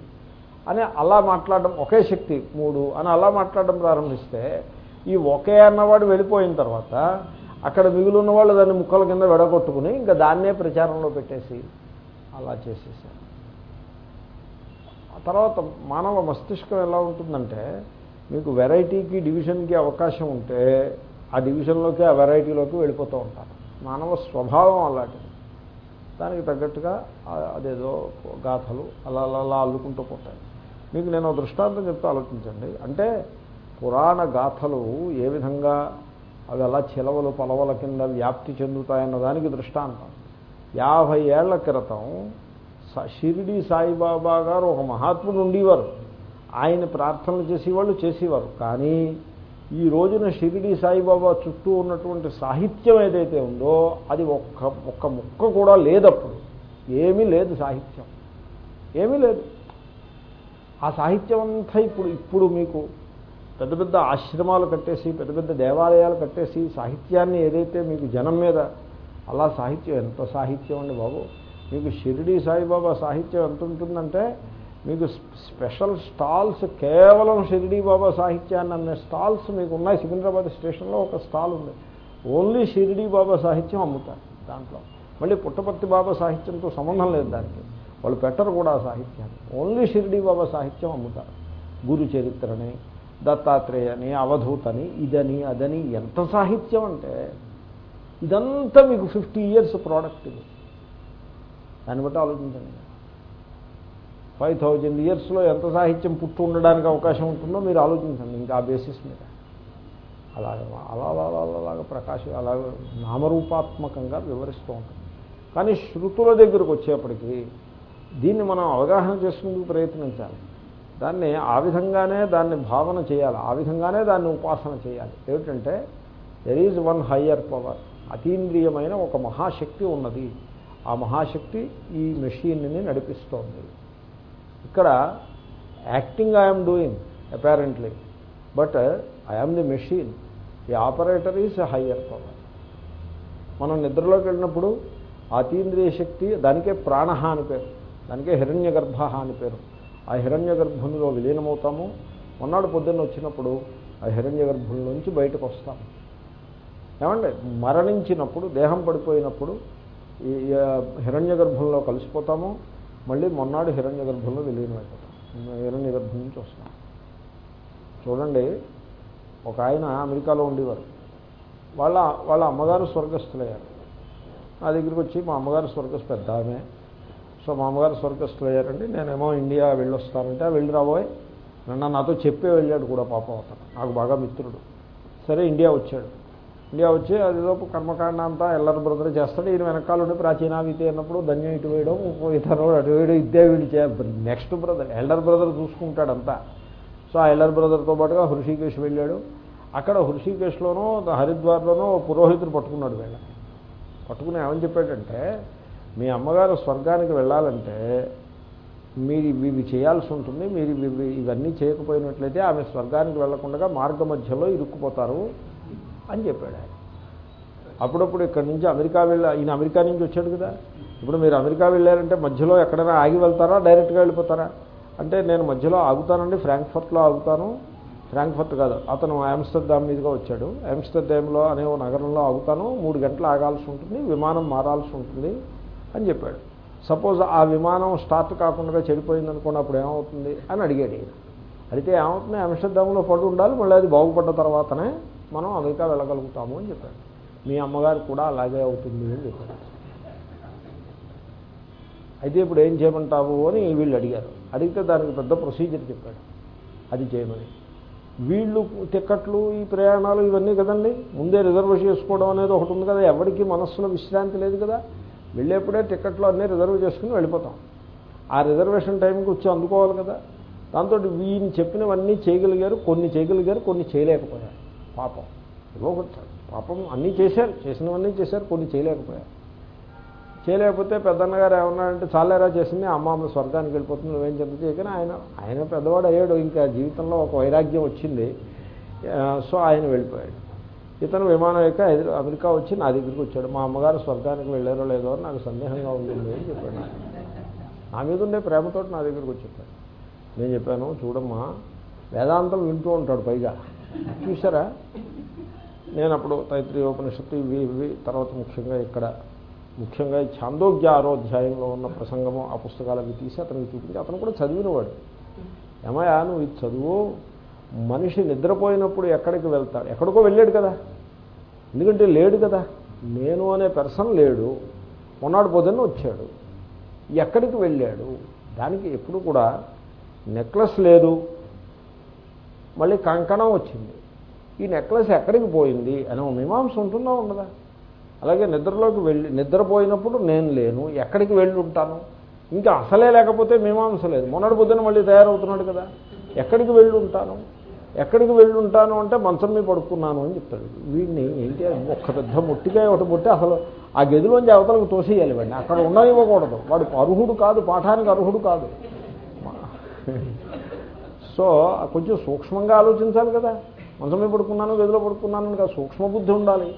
అని అలా మాట్లాడడం ఒకే శక్తి మూడు అని అలా మాట్లాడడం ప్రారంభిస్తే ఈ ఒకే అన్నవాడు వెళ్ళిపోయిన తర్వాత అక్కడ మిగులున్న వాళ్ళు దాన్ని ముక్కల కింద వెడగొట్టుకుని ఇంకా దాన్నే ప్రచారంలో పెట్టేసి అలా చేసేసారు. ఆ తర్వాత మానవ మస్తిష్కం ఎలా ఉంటుందంటే మీకు వెరైటీకి డివిజన్కి అవకాశం ఉంటే ఆ డివిజన్లోకి ఆ వెరైటీలోకి వెళ్ళిపోతూ ఉంటారు. మానవ స్వభావం అలాంటిది. దానికి తగ్గట్టుగా అదేదో గాథలు అలా అలా అలా అల్లుకుంటూ పోతాయి. మీకు నేను దృష్టాంతం చెప్తే ఆలోచించండి. అంటే పురాణ గాథలు ఏ విధంగా అవి అలా చిలవలు పలవల కింద వ్యాప్తి చెందుతాయన్న దానికి దృష్టాంతం. యాభై ఏళ్ళ క్రితం షిరిడి సాయిబాబా గారు ఒక మహాత్ముడు ఉండేవారు. ఆయన ప్రార్థనలు చేసేవాళ్ళు చేసేవారు. కానీ ఈ రోజున షిరిడి సాయిబాబా చుట్టూ ఉన్నటువంటి సాహిత్యం ఏదైతే ఉందో అది ఒక్క ఒక్క ముక్క కూడా లేదప్పుడు. ఏమీ లేదు సాహిత్యం. ఏమీ లేదు. ఆ సాహిత్యం అంతా ఇప్పుడు ఇప్పుడు మీకు పెద్ద పెద్ద ఆశ్రమాలు కట్టేసి పెద్ద పెద్ద దేవాలయాలు కట్టేసి సాహిత్యాన్ని ఏదైతే మీకు జనం మీద అలా సాహిత్యం ఎంత సాహిత్యం అండి బాబు? మీకు షిరిడి సాయిబాబా సాహిత్యం ఎంత ఉంటుందంటే మీకు స్పెషల్ స్టాల్స్ కేవలం షిరిడి బాబా సాహిత్యాన్ని అనే స్టాల్స్ మీకు ఉన్నాయి. సికింద్రాబాద్ స్టేషన్లో ఒక స్టాల్ ఉంది. ఓన్లీ షిరిడి బాబా సాహిత్యం అమ్ముతారు దాంట్లో. మళ్ళీ పుట్టపర్తి బాబా సాహిత్యంతో సంబంధం లేదు దానికి. వాళ్ళు పెట్టరు కూడా సాహిత్యాన్ని. ఓన్లీ షిరిడి బాబా సాహిత్యం అమ్ముతారు. గురు చరిత్రని దత్తాత్రేయని అవధూతని ఇదని అదని ఎంత సాహిత్యం అంటే ఇదంతా మీకు ఫిఫ్టీ ఇయర్స్ ప్రోడక్ట్ ఇది. దాన్ని బట్టి ఆలోచించండి. ఫైవ్ థౌజండ్ ఇయర్స్లో ఎంత సాహిత్యం పుట్టు ఉండడానికి అవకాశం ఉంటుందో మీరు ఆలోచించండి ఇంకా ఆ బేసిస్ మీద. అలాగ అలా అలా అలా అలాగ ప్రకాశ నామరూపాత్మకంగా వివరిస్తూ ఉంటుంది. కానీ శృతుల దగ్గరకు వచ్చేప్పటికీ దీన్ని మనం అవగాహన చేసుకుందుకు ప్రయత్నించాలి. దాన్ని ఆ విధంగానే దాన్ని భావన చేయాలి. ఆ విధంగానే దాన్ని ఉపాసన చేయాలి. ఏమిటంటే there is one higher power అతీంద్రియమైన ఒక మహాశక్తి ఉన్నది. ఆ మహాశక్తి ఈ మెషీన్ని నడిపిస్తోంది. ఇక్కడ acting I'm doing apparently but I'm the machine the operator is higher power మనం నిద్రలోకి వెళ్ళినప్పుడు అతీంద్రియ శక్తి దానికే ప్రాణ అని పేరు. దానికే హిరణ్య గర్భ అని పేరు. ఆ హిరణ్య గర్భంలో విలీనమవుతాము. మొన్నాడు పొద్దున్న వచ్చినప్పుడు ఆ హిరణ్య గర్భంలోంచి బయటకు వస్తాము ఏమండి? మరణించినప్పుడు దేహం పడిపోయినప్పుడు ఈ హిరణ్య గర్భంలో కలిసిపోతాము. మళ్ళీ మొన్నాడు హిరణ్య గర్భంలో విలీనమైపోతాం. హిరణ్య గర్భం నుంచి వస్తాం. చూడండి ఒక ఆయన అమెరికాలో ఉండేవారు. వాళ్ళ వాళ్ళ అమ్మగారు స్వర్గస్థులయ్యారు. నా దగ్గరికి వచ్చి మా అమ్మగారు స్వర్గస్థు పెద్ద ఆమె సో మామగారు స్వర్గస్థులు అయ్యారండి. నేనేమో ఇండియా వెళ్ళొస్తానంటే "ఆ, వెళ్ళి రాబోయ్. నన్ను నాతో చెప్పే వెళ్ళాడు కూడా పాపం అతను. నాకు బాగా మిత్రుడు. సరే ఇండియా వచ్చాడు. ఇండియా వచ్చి అదిలోపు కర్మకాండ అంతా ఎల్లరి బ్రదర్ చేస్తాడు. ఈయన వెనకాల ఉండి ప్రాచీనావితి అన్నప్పుడు ధన్యం ఇటు వేయడం ఇతను అటు వేయడం ఇద్దే వీడి చేయాలి నెక్స్ట్ బ్రదర్ ఎల్డర్ బ్రదర్ చూసుకుంటాడంతా. సో ఆ ఎల్డర్ బ్రదర్తో పాటుగా హృషికేశ్ వెళ్ళాడు. అక్కడ హృషికేశ్లోనూ హరిద్వార్లోనూ పురోహితుడు పట్టుకున్నాడు వీళ్ళ పట్టుకుని ఏమని చెప్పాడంటే మీ అమ్మగారు స్వర్గానికి వెళ్ళాలంటే మీరు ఇవి చేయాల్సి ఉంటుంది మీరు ఇవి ఇవన్నీ చేయకపోయినట్లయితే ఆమె స్వర్గానికి వెళ్ళకుండా మార్గ మధ్యలో ఇరుక్కుపోతారు అని చెప్పాడు ఆయన. అప్పుడప్పుడు ఇక్కడి నుంచి అమెరికా వెళ్ళ ఈయన అమెరికా నుంచి వచ్చాడు కదా. ఇప్పుడు మీరు అమెరికా వెళ్ళారంటే మధ్యలో ఎక్కడైనా ఆగి వెళ్తారా డైరెక్ట్గా వెళ్ళిపోతారా? అంటే నేను మధ్యలో ఆగుతానండి ఫ్రాంక్ఫర్ట్లో ఆగుతాను. ఫ్రాంక్ఫర్ట్ కాదు అతను ఆమ్స్టర్డామ్ మీదుగా వచ్చాడు. ఆమ్స్టర్డామ్లో అనే ఓ నగరంలో ఆగుతాను. మూడు గంటలు ఆగాల్సి ఉంటుంది విమానం మారాల్సి ఉంటుంది. అని చెప్పాడు. సపోజ్ ఆ విమానం స్టార్ట్ కాకుండా చెడిపోయింది అనుకోండి అప్పుడు ఏమవుతుంది అని అడిగాడు ఈయన. అడిగితే ఏమవుతుంది? ఆమ్స్టర్డామ్లో పడి ఉండాలి మళ్ళీ అది బాగుపడ్డ తర్వాతనే మనం అమెరికా వెళ్ళగలుగుతాము అని చెప్పాడు. మీ అమ్మగారు కూడా అలాగే అవుతుంది అని చెప్పాడు. అయితే ఇప్పుడు ఏం చేయమంటావు అని వీళ్ళు అడిగారు. అడిగితే దానికి పెద్ద ప్రొసీజర్ చెప్పాడు. అది చేయమని. వీళ్ళు టిక్కెట్లు ఈ ప్రయాణాలు ఇవన్నీ కదండి. ముందే రిజర్వ్ చేసుకోవడం అనేది ఒకటి ఉంది కదా. ఎవరికి మనస్సులో విశ్రాంతి లేదు కదా. వెళ్ళేప్పుడే టికెట్లు అన్నీ రిజర్వ్ చేసుకుని వెళ్ళిపోతాం. ఆ రిజర్వేషన్ టైంకి వచ్చి అందుకోవాలి కదా. దాంతో వీని చెప్పినవన్నీ చేయగలిగారు కొన్ని చేయగలిగారు కొన్ని చేయలేకపోయారు. పాపం. ఏదో ఒకటి పాపం అన్నీ చేశారు చేసినవన్నీ చేశారు కొన్ని చేయలేకపోయారు. చేయలేకపోతే పెద్దన్నగారు ఏమన్నారంటే చాలేరా చేసింది అమ్మ స్వర్గానికి వెళ్ళిపోతుంది నువ్వేం చెంత చేయకని ఆయన ఆయన పెద్దవాడు అయ్యాడు. ఇంకా జీవితంలో ఒక వైరాగ్యం వచ్చింది. సో ఆయన వెళ్ళిపోయాడు. ఇతను విమానం యొక్క అమెరికా వచ్చి నా దగ్గరికి వచ్చాడు. మా అమ్మగారు స్వర్గానికి వెళ్ళారో లేదో అని నాకు సందేహంగా ఉంటుంది అని చెప్పాడు. నా మీద ఉండే ప్రేమతో నా దగ్గరికి వచ్చి నేను చెప్పాను చూడమ్మా వేదాంతం వింటూ ఉంటాడు పైగా. చూసారా నేను అప్పుడు తైత్రీయోపనిషత్తు ఇవి ఇవి తర్వాత ముఖ్యంగా ఇక్కడ ముఖ్యంగా ఛాందోగ్య ఆరో అధ్యాయంలో ఉన్న ప్రసంగము ఆ పుస్తకాలు అవి తీసి అతనికి చూపించి అతను కూడా చదివినవాడు. ఏమయ్యా నువ్వు ఇది చదువు మనిషి నిద్రపోయినప్పుడు ఎక్కడికి వెళ్తాడు? ఎక్కడికో వెళ్ళాడు కదా. ఎందుకంటే లేడు కదా. నేను అనే పర్సన్ లేడు. మొన్నటి పొద్దున్న వచ్చాడు. ఎక్కడికి వెళ్ళాడు? దానికి ఎప్పుడు కూడా నెక్లెస్ లేదు. మళ్ళీ కంకణం వచ్చింది. ఈ నెక్లెస్ ఎక్కడికి పోయింది? అని మీమాంస ఉంటుందా ఉండదా? అలాగే నిద్రలోకి వెళ్ళి నిద్రపోయినప్పుడు నేను లేను. ఎక్కడికి వెళ్ళి ఉంటాను? ఇంకా అసలే లేకపోతే మీమాంస లేదు. మొన్నటి పొద్దున మళ్ళీ తయారవుతున్నాడు కదా. ఎక్కడికి వెళ్ళి ఉంటాను? ఎక్కడికి వెళ్ళి ఉంటాను అంటే మంచం మీద పడుకున్నాను అని చెప్తాడు. వీడిని ఏంటి ఒక్క పెద్ద ముట్టికాయ ఒకటి ముట్టి అసలు ఆ గదిలోంచి అవతలకు తోసేయాలి వాడిని. అక్కడ ఉండనివ్వకూడదు. వాడు అర్హుడు కాదు పాఠానికి అర్హుడు కాదు. సో కొంచెం సూక్ష్మంగా ఆలోచించాలి కదా. మంచం మీద పడుకున్నాను గదిలో పడుకున్నాను అని సూక్ష్మ సూక్ష్మబుద్ధి ఉండాలి.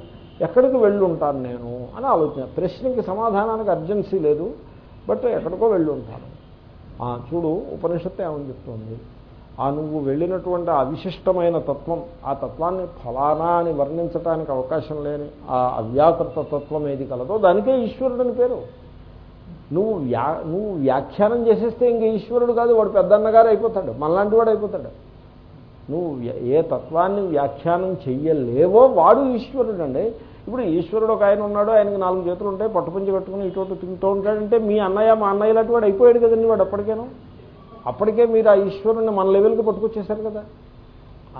ఎక్కడికి వెళ్ళి ఉంటాను నేను అని ఆలోచన. ప్రశ్నకి సమాధానానికి అర్జెన్సీ లేదు బట్ ఎక్కడికో వెళ్ళి ఉంటాను ఆ, చూడు ఉపనిషత్తు ఏమని చెప్తుంది? ఆ నువ్వు వెళ్ళినటువంటి ఆ తత్వం ఆ తత్వాన్ని ఫలానా అని వర్ణించడానికి అవకాశం లేని ఆ అవ్యాకృత తత్వం ఏది కలదో దానికే ఈశ్వరుడని పేరు. నువ్వు వ్యా నువ్వు వ్యాఖ్యానం చేసేస్తే ఇంక ఈశ్వరుడు కాదు వాడు పెద్దన్నగారు అయిపోతాడు మనలాంటి వాడు అయిపోతాడు. నువ్వు ఏ తత్వాన్ని వ్యాఖ్యానం చెయ్యలేవో వాడు ఈశ్వరుడు అండి ఇప్పుడు ఈశ్వరుడు ఒక ఆయన ఉన్నాడు ఆయనకి నాలుగు చేతులు ఉంటాయి పట్టుపంచి కట్టుకుని ఇటువంటి తింటూ ఉంటాడంటే మీ అన్నయ్య మా అన్నయ్య లాంటి వాడు అయిపోయాడు కదండి వాడు అప్పటికేను? అప్పటికే మీరు ఆ ఈశ్వరుని మన లెవెల్కి పట్టుకొచ్చేసారు కదా.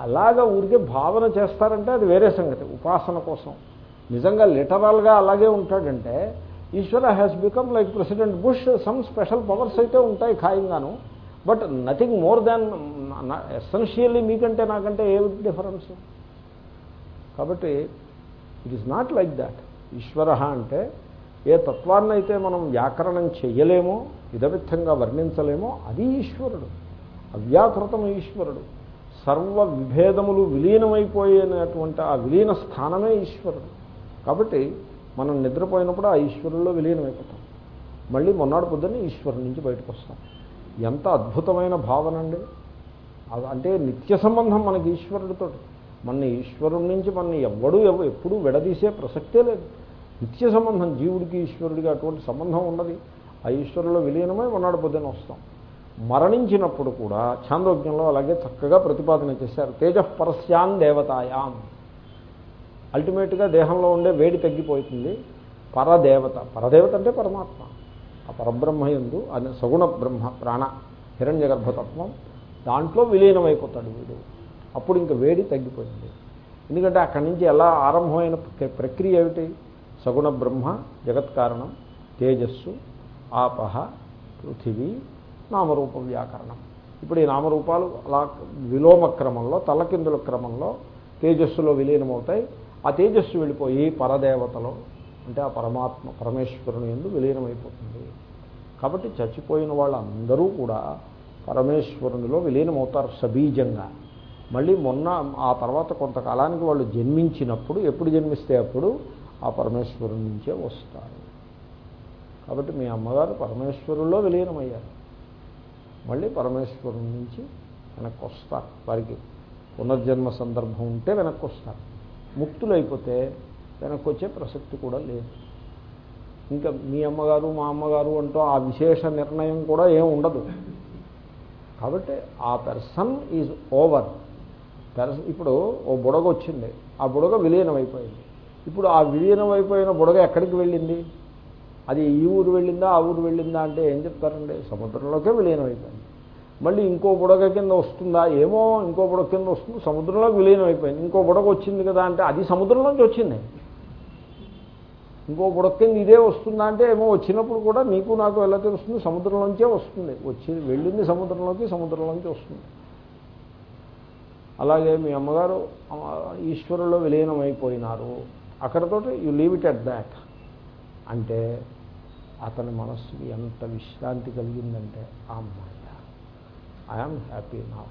అలాగా ఊరికే భావన చేస్తారంటే అది వేరే సంగతి ఉపాసన కోసం. నిజంగా లిటరల్గా అలాగే ఉంటాడంటే Ishwara has become like President Bush some special powers అయితే ఉంటాయి ఖాయంగాను. But nothing more than essentially మీకంటే నాకంటే ఏ డిఫరెన్స్ కాబట్టి it is not like that Ishwara అంటే ఏ తత్వాన్ని అయితే మనం వ్యాకరణం చెయ్యలేమో విధవిధంగా వర్ణించలేమో అది ఈశ్వరుడు. అవ్యాకృతం ఈశ్వరుడు. సర్వ విభేదములు విలీనమైపోయినటువంటి ఆ విలీన స్థానమే ఈశ్వరుడు. కాబట్టి మనం నిద్రపోయినప్పుడు ఆ ఈశ్వరుల్లో విలీనమైపోతాం. మళ్ళీ మొన్నటి పొద్దున్న ఈశ్వరుడి నుంచి బయటకు వస్తాం ఎంత అద్భుతమైన భావన అండి అంటే నిత్య సంబంధం మనకి ఈశ్వరుడితో మన ఈశ్వరుడి నుంచి మన ఎవ్వడూ ఎవ ఎప్పుడూ విడదీసే ప్రసక్తే లేదు. నిత్య సంబంధం జీవుడికి ఈశ్వరుడికి అటువంటి సంబంధం ఉన్నది ఆ ఈశ్వరులో విలీనమై మొన్నటి పొద్దున వస్తాం మరణించినప్పుడు కూడా ఛాందోగ్యంలో అలాగే చక్కగా ప్రతిపాదన చేశారు. తేజపరస్యాన్ దేవతాయాం. అల్టిమేట్గా దేహంలో ఉండే వేడి తగ్గిపోతుంది. పరదేవత. పరదేవత అంటే పరమాత్మ. ఆ పరబ్రహ్మ ఎందు అనే సగుణ బ్రహ్మ ప్రాణ హిరణ్య గర్భతత్వం దాంట్లో విలీనమైపోతాడు వీడు. అప్పుడు ఇంకా వేడి తగ్గిపోయింది. ఎందుకంటే అక్కడి నుంచి ఎలా ఆరంభమైన ప్ర- ప్రక్రియ ఏమిటి? సగుణ బ్రహ్మ జగత్ కారణం తేజస్సు ఆపహ పృథివీ నామరూప వ్యాకరణం. ఇప్పుడు ఈ నామరూపాలు అలా విలోమ క్రమంలో తలకిందుల క్రమంలో తేజస్సులో విలీనమవుతాయి. ఆ తేజస్సు వెళ్ళిపోయి పరదేవతలో అంటే ఆ పరమాత్మ పరమేశ్వరుని ఎందు విలీనమైపోతుంది. కాబట్టి చచ్చిపోయిన వాళ్ళందరూ కూడా పరమేశ్వరునిలో విలీనమవుతారు సబీజంగా. మళ్ళీ మొన్న ఆ తర్వాత కొంతకాలానికి వాళ్ళు జన్మించినప్పుడు ఎప్పుడు జన్మిస్తే అప్పుడు ఆ పరమేశ్వరుని నుంచే వస్తారు కాబట్టి మీ అమ్మగారు పరమేశ్వరుల్లో విలీనమయ్యారు. మళ్ళీ పరమేశ్వరుని నుంచి వెనక్కి వస్తారు. వారికి పునర్జన్మ సందర్భం ఉంటే వెనక్కి వస్తారు. ముక్తులైపోతే వెనక్కి వచ్చే ప్రసక్తి కూడా లేదు. ఇంకా మీ అమ్మగారు మా అమ్మగారు అంటూ ఆ విశేష నిర్ణయం కూడా ఏం ఉండదు. కాబట్టి ఆ పెర్సన్ ఈజ్ ఓవర్ పెర్సన్ ఇప్పుడు ఓ బుడగ వచ్చింది ఆ బుడగ విలీనం అయిపోయింది ఇప్పుడు ఆ విలీనం అయిపోయిన బుడగ ఎక్కడికి వెళ్ళింది? అది ఈ ఊరు వెళ్ళిందా ఆ ఊరు వెళ్ళిందా అంటే ఏం చెప్తారండి? సముద్రంలోకే విలీనం అయిపోయింది. మళ్ళీ ఇంకో బుడగ కింద వస్తుందా? ఏమో ఇంకో బుడగ కింద వస్తుంది సముద్రంలోకి విలీనం అయిపోయింది. ఇంకో బుడగ వచ్చింది కదా అంటే అది సముద్రంలోంచి వచ్చింది. ఇంకో బుడగ కింద ఇదే వస్తుందా అంటే ఏమో వచ్చినప్పుడు కూడా నీకు నాకు ఎలా తెలుస్తుంది? సముద్రంలోంచే వస్తుంది. వచ్చి వెళ్ళింది సముద్రంలోకి సముద్రంలోంచి వస్తుంది. అలాగే మీ అమ్మగారు ఈశ్వరులో విలీనం అయిపోయినారు. అక్కడతోటి you leave it at that అంటే అతని మనస్సుకి ఎంత విశ్రాంతి కలిగిందంటే ఆ అమ్మాయి ఐఎమ్ హ్యాపీ నా